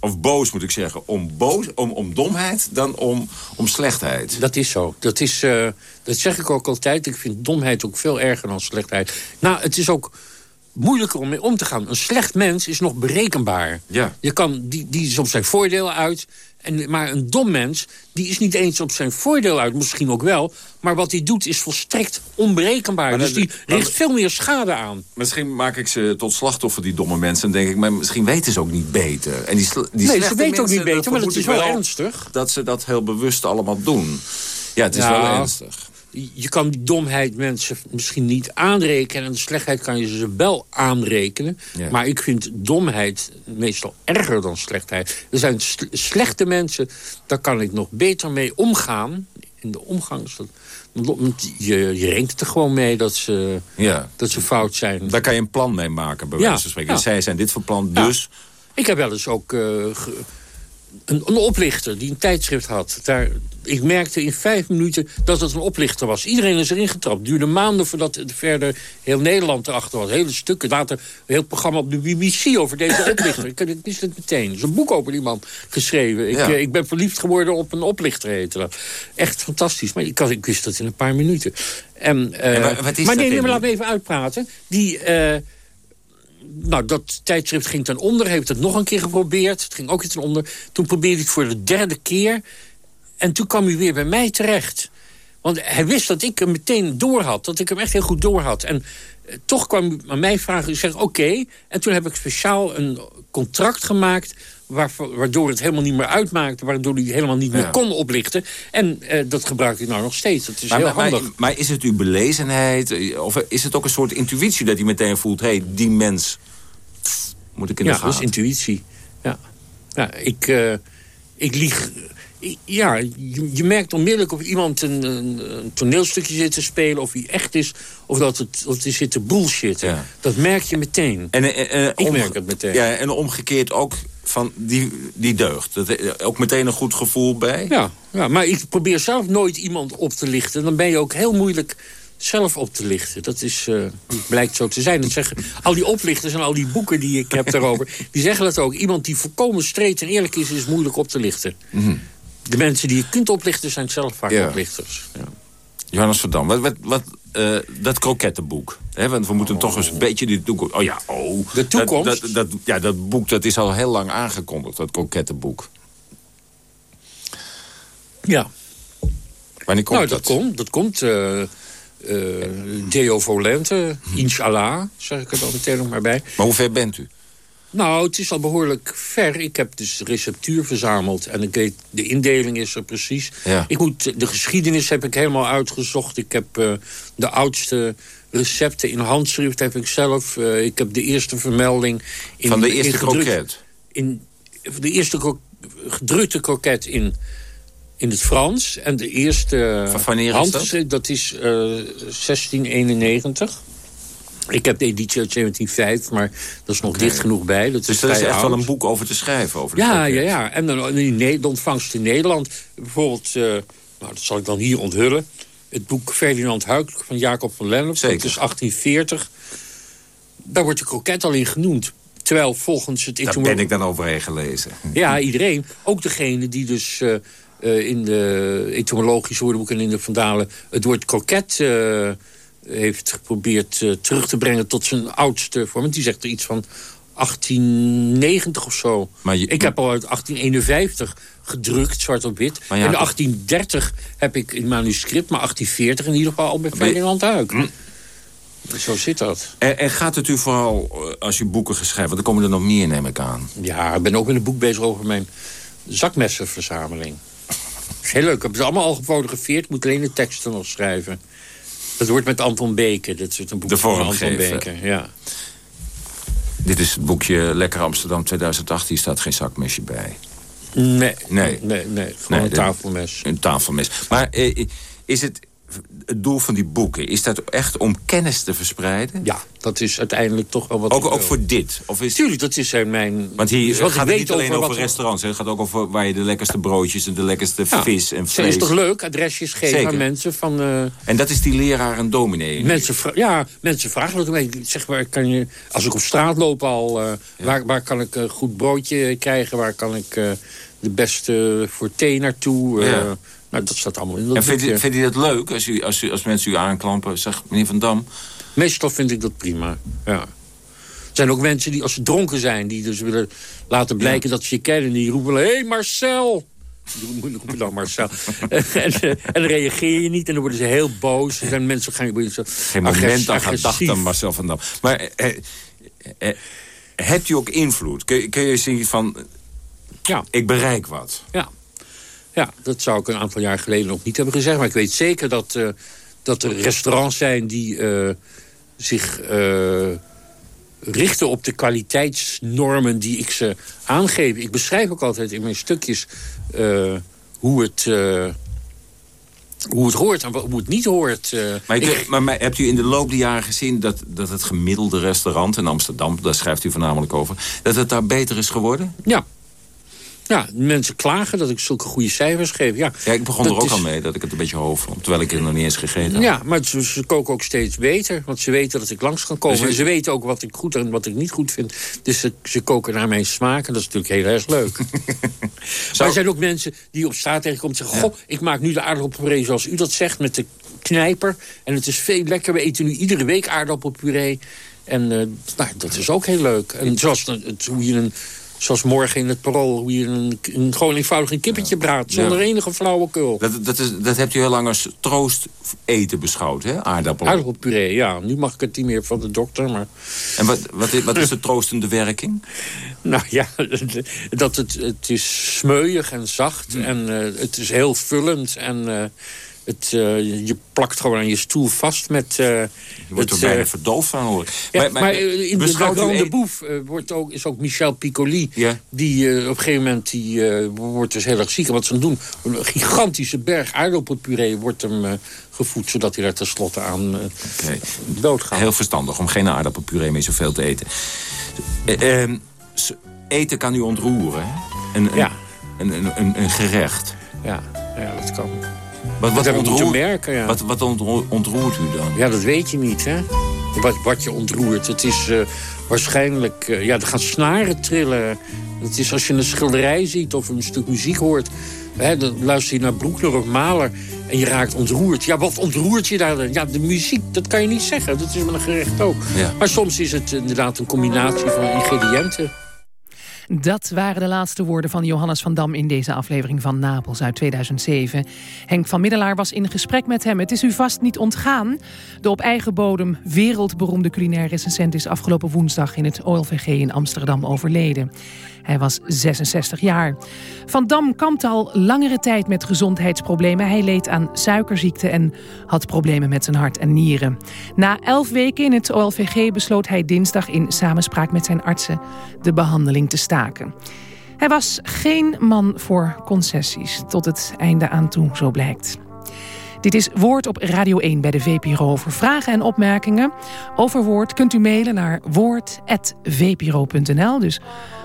of boos moet ik zeggen... om, boos, om, om domheid dan om, om slechtheid. Dat is zo. Dat, is, eh, dat zeg ik ook altijd. Ik vind domheid ook veel erger dan slechtheid. Nou, het is ook moeilijker om mee om te gaan. Een slecht mens is nog berekenbaar. Ja. Je kan, die, die is op zijn voordeel uit. En, maar een dom mens, die is niet eens op zijn voordeel uit. Misschien ook wel. Maar wat hij doet is volstrekt onberekenbaar. Maar dus dat- die richt veel meer schade aan. Misschien maak ik ze tot slachtoffer, die domme mensen. En denk ik, maar misschien weten ze ook niet beter. En die, die Nee, ze weten ook niet beter, maar vermoed is wel ernstig. Dat ze dat heel bewust allemaal doen. Ja, het is Ja. wel ernstig. Je kan die domheid mensen misschien niet aanrekenen... en de slechtheid kan je ze wel aanrekenen. Ja. Maar ik vind domheid meestal erger dan slechtheid. Er zijn sl- slechte mensen, daar kan ik nog beter mee omgaan. In de omgang is dat... Je, je rekent er gewoon mee dat ze, Ja. dat ze fout zijn. Daar kan je een plan mee maken, bij Ja, wijze van spreken. Zij zijn dit voor plan, dus... Ik heb wel eens ook eh, een, een oplichter die een tijdschrift had. Daar, ik merkte in vijf minuten dat het een oplichter was. Iedereen is erin getrapt. Het duurde maanden voordat het verder heel Nederland erachter was. Hele stukken. Later een heel programma op de BBC over deze oplichter. ik, ik wist het meteen. Er is een boek over die man geschreven. Ik, Ja. eh, ik ben verliefd geworden op een oplichter, heette dat. Echt fantastisch. Maar ik, had- ik wist dat in een paar minuten. En, eh, En wat is maar nee, nee, maar laat me even uitpraten. Die... eh, nou, dat tijdschrift ging ten onder. Heeft het nog een keer geprobeerd. Het ging ook weer ten onder. Toen probeerde het voor de derde keer. En toen kwam hij weer bij mij terecht. Want hij wist dat ik hem meteen door had. Dat ik hem echt heel goed door had. En eh, toch kwam hij aan mij vragen. Ik zeg, oké. En toen heb ik speciaal een contract gemaakt... waardoor het helemaal niet meer uitmaakte. Waardoor hij helemaal niet meer Ja. kon oplichten. En eh, dat gebruik ik nou nog steeds. Dat is Maar, heel maar, handig. maar, maar is het uw belezenheid? eh, Of is het ook een soort intuïtie dat hij meteen voelt... hé, hey, die mens moet ik in de ja, dat is intuïtie. Ja, ja ik, eh, ik lieg... Ja, je, je merkt onmiddellijk of iemand een, een, toneelstukje zit te spelen... of hij echt is, of dat het, of hij zit te bullshitten. Ja. Dat merk je meteen. En, eh, Ik merk het meteen. Ja, en omgekeerd ook van die, die deugd. Dat, eh, ook meteen een goed gevoel bij? Ja, ja, maar ik probeer zelf nooit iemand op te lichten. Dan ben je ook heel moeilijk zelf op te lichten. Dat is, eh, blijkt zo te zijn. Dat zeggen, al die oplichters en al die boeken die ik heb daarover... die zeggen dat ook. Iemand die volkomen streed en eerlijk is, is moeilijk op te lichten. De mensen die je kunt oplichten zijn zelf vaak Mhm. Ja. oplichters. Ja. Johannes Verdam, wat, wat, wat, eh, dat krokettenboek. Hè, want we moeten toch eens een beetje die toekomst... Oh ja, oh. De toekomst? Dat, dat, dat- ja, dat boek dat is al heel lang aangekondigd, dat krokettenboek. ja. Wanneer komt nou, dat, komt. Dat komt. eh eh, Deo Volente, inshallah, zeg ik er dan meteen nog maar bij. Maar hoe ver bent u? Nou, het is al behoorlijk ver. Ik heb dus receptuur verzameld. En ik weet, de indeling is er precies. Ja. Ik moet, de geschiedenis heb ik helemaal uitgezocht. Ik heb eh, de oudste recepten in handschrift heb ik zelf. Eh, ik heb de eerste vermelding... In, Van de in eerste gedrukt- kroket? In, de eerste gedrukte kroket in, in het Frans. En de eerste is dat? dat is eh, 1691. Ik heb de editie uit 1705, maar dat is nog dicht genoeg bij. Dat Dus is er is echt wel een boek over te schrijven. Over Ja, ja, ja. En dan in de ontvangst in Nederland. Bijvoorbeeld, eh, nou, dat zal ik dan hier onthullen. Het boek Ferdinand Huyck van Jacob van Lennep. Dat is 1840. Daar wordt de kroket al in genoemd. Terwijl volgens het... Daar ben ik dan overheen gelezen. Ja, iedereen. Ook degene die dus eh, eh, in de etymologische woordenboeken en in de vandalen... het woord kroket heeft geprobeerd eh, terug te brengen tot zijn oudste vorm. Want Die zegt er iets van 1890 of zo. Maar je- ik heb al uit 1851 gedrukt, zwart op wit. En in toch- 1830 heb ik een manuscript, maar 1840 in ieder geval al bij Ferdinand Huik. Hm. Zo zit dat. En, en gaat het u vooral, eh, als u boeken geschreven... want er komen er nog meer, neem ik aan. Ja, ik ben ook met een boek bezig over mijn zakmessenverzameling. Dat is heel leuk. Ik heb ze allemaal al gefotografeerd. Ik moet alleen de teksten nog schrijven. Dat wordt met Anton Beke. Dat is een boek De van Anton vormgever. Beke. Ja. Dit is het boekje Lekker Amsterdam 2008. Hier staat geen zakmesje bij. Nee, Nee. nee, nee. Gewoon Nee, een tafelmes. Een tafelmes. Maar eh, is het het doel van die boeken... is dat echt om kennis te verspreiden? Ja, dat is uiteindelijk toch wel wat Ook, ook voor dit? Of is, Tuurlijk, dat is zijn mijn... want hier ik gaat het niet alleen over, restaurants. hè. Het gaat ook over waar je de lekkerste broodjes... en de lekkerste Ja, vis en Het vlees... is toch leuk, adresjes geven Zeker. aan mensen van... eh, En dat is die leraar en dominee. Mensen, ja, mensen vragen mij. Zeg, waar kan je, als ik op straat loop al, eh, waar, waar kan ik een goed broodje krijgen? Waar kan ik eh, de beste voor thee naartoe? Eh, Ja. Nou, dat staat allemaal in dat En vindt u, vindt u dat leuk als, u, als, u, als mensen u aanklampen? Zeg, meneer Van Dam, Meestal vind ik dat prima, ja. Er zijn ook mensen die, als ze dronken zijn... die dus willen laten blijken dat ze je kennen... die roepen, hé hey Marcel! Die roepen dan Marcel. en, eh, en dan reageer je niet en dan worden ze heel boos. Er zijn mensen gaan worden zo geen moment aan gedacht aan Marcel van Dam. Maar eh, eh, eh, hebt u ook invloed? Kun, je- kun je zien van, Ja. ik bereik wat? Ja. Ja, dat zou ik een aantal jaar geleden nog niet hebben gezegd. Maar ik weet zeker dat, eh, dat er restaurants zijn die eh, zich eh, richten op de kwaliteitsnormen die ik ze aangeef. Ik beschrijf ook altijd in mijn stukjes eh, hoe het... eh, hoe het hoort en hoe het niet hoort. eh. Maar, ik- Ik- maar, maar hebt u in de loop der jaren gezien dat, dat het gemiddelde restaurant in Amsterdam... daar schrijft u voornamelijk over, dat het daar beter is geworden? ja. Ja, mensen klagen dat ik zulke goede cijfers geef. Ja, Ja, ik begon er ook is- al mee dat ik het een beetje hoog vond. Terwijl ik het nog niet eens gegeten had. Ja, maar ze, ze koken ook steeds beter. Want ze weten dat ik langs kan komen. Dus En ze weten ook wat ik goed en wat ik niet goed vind. Dus ze, ze koken naar mijn smaak. En dat is natuurlijk heel erg leuk. maar er zijn ook mensen die op straat tegenkomen en zeggen... Goh, ik maak nu de aardappelpuree zoals u dat zegt met de knijper. En het is veel lekker. We eten nu iedere week aardappelpuree. En eh, nou, dat is ook heel leuk. En zoals, het- hoe je een... Zoals morgen in het parool, hoe je een, een, gewoon eenvoudig een kippetje braadt. Zonder Ja. enige flauwekul. Dat, dat, is, dat hebt u heel lang als troost eten beschouwd, hè? Aardappel. Aardappelpuree, ja. Nu mag ik het niet meer van de dokter, maar... En wat, wat, is, wat is de troostende werking? Nou ja, dat het, het is smeuig en zacht en eh, het is heel vullend. En eh, het, eh, je plakt gewoon aan je stoel vast met... eh, Je wordt er het, bijna eh, verdoofd van hoor. ja, maar, eh, in de beschouwt u Grande e- Boef wordt ook, is ook Michel Piccoli. Ja. Die op een gegeven moment die, wordt dus heel erg ziek. En wat ze dan doen, een gigantische berg aardappelpuree wordt hem gevoed... zodat hij daar tenslotte aan Oké. doodgaat. Heel verstandig om geen aardappelpuree meer zoveel te eten. Eh, ehm, eten kan u ontroeren, hè? Een, een, Ja. een, een, een, een gerecht. Ja, ja, dat kan. Wat, wat, ontroert, merken, ja. wat, wat ontro- ontroert u dan? Ja, dat weet je niet, hè? Wat, wat je ontroert. Het is eh, waarschijnlijk... eh, ja, er gaan snaren trillen. Het is als je een schilderij ziet of een stuk muziek hoort... Hè, dan luister je naar Broekner of Maler en je raakt ontroerd. Ja, wat ontroert je daar dan? Ja, de muziek, dat kan je niet zeggen. Dat is met een gerecht ook. Ja. Maar soms is het inderdaad een combinatie van ingrediënten. Dat waren de laatste woorden van Johannes van Dam in deze aflevering van Napels uit 2007. Henk van Middelaar was in gesprek met hem. Het is u vast niet ontgaan. De op eigen bodem wereldberoemde culinair recensent is afgelopen woensdag in het OLVG in Amsterdam overleden. Hij was 66 jaar. Van Dam kampte al langere tijd met gezondheidsproblemen. Hij leed aan suikerziekte en had problemen met zijn hart en nieren. Na elf weken in het OLVG besloot hij dinsdag in samenspraak met zijn artsen de behandeling te staken. Hij was geen man voor concessies, tot het einde aan toe, zo blijkt. Dit is Woord op Radio 1 bij de VPRO. Voor vragen en opmerkingen over Woord kunt u mailen naar woord.vpro.nl. Dus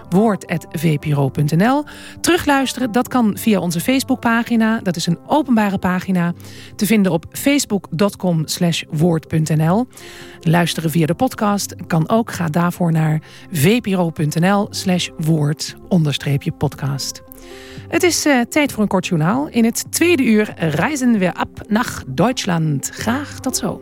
woord.vpro.nl. Terugluisteren, dat kan via onze Facebookpagina. Dat is een openbare pagina te vinden op facebook.com woord.nl. Luisteren via de podcast kan ook. Ga daarvoor naar vpro.nl slash woord podcast. Het is eh, tijd voor een kort journaal. In het tweede uur reizen we ab naar Duitsland. Graag tot zo.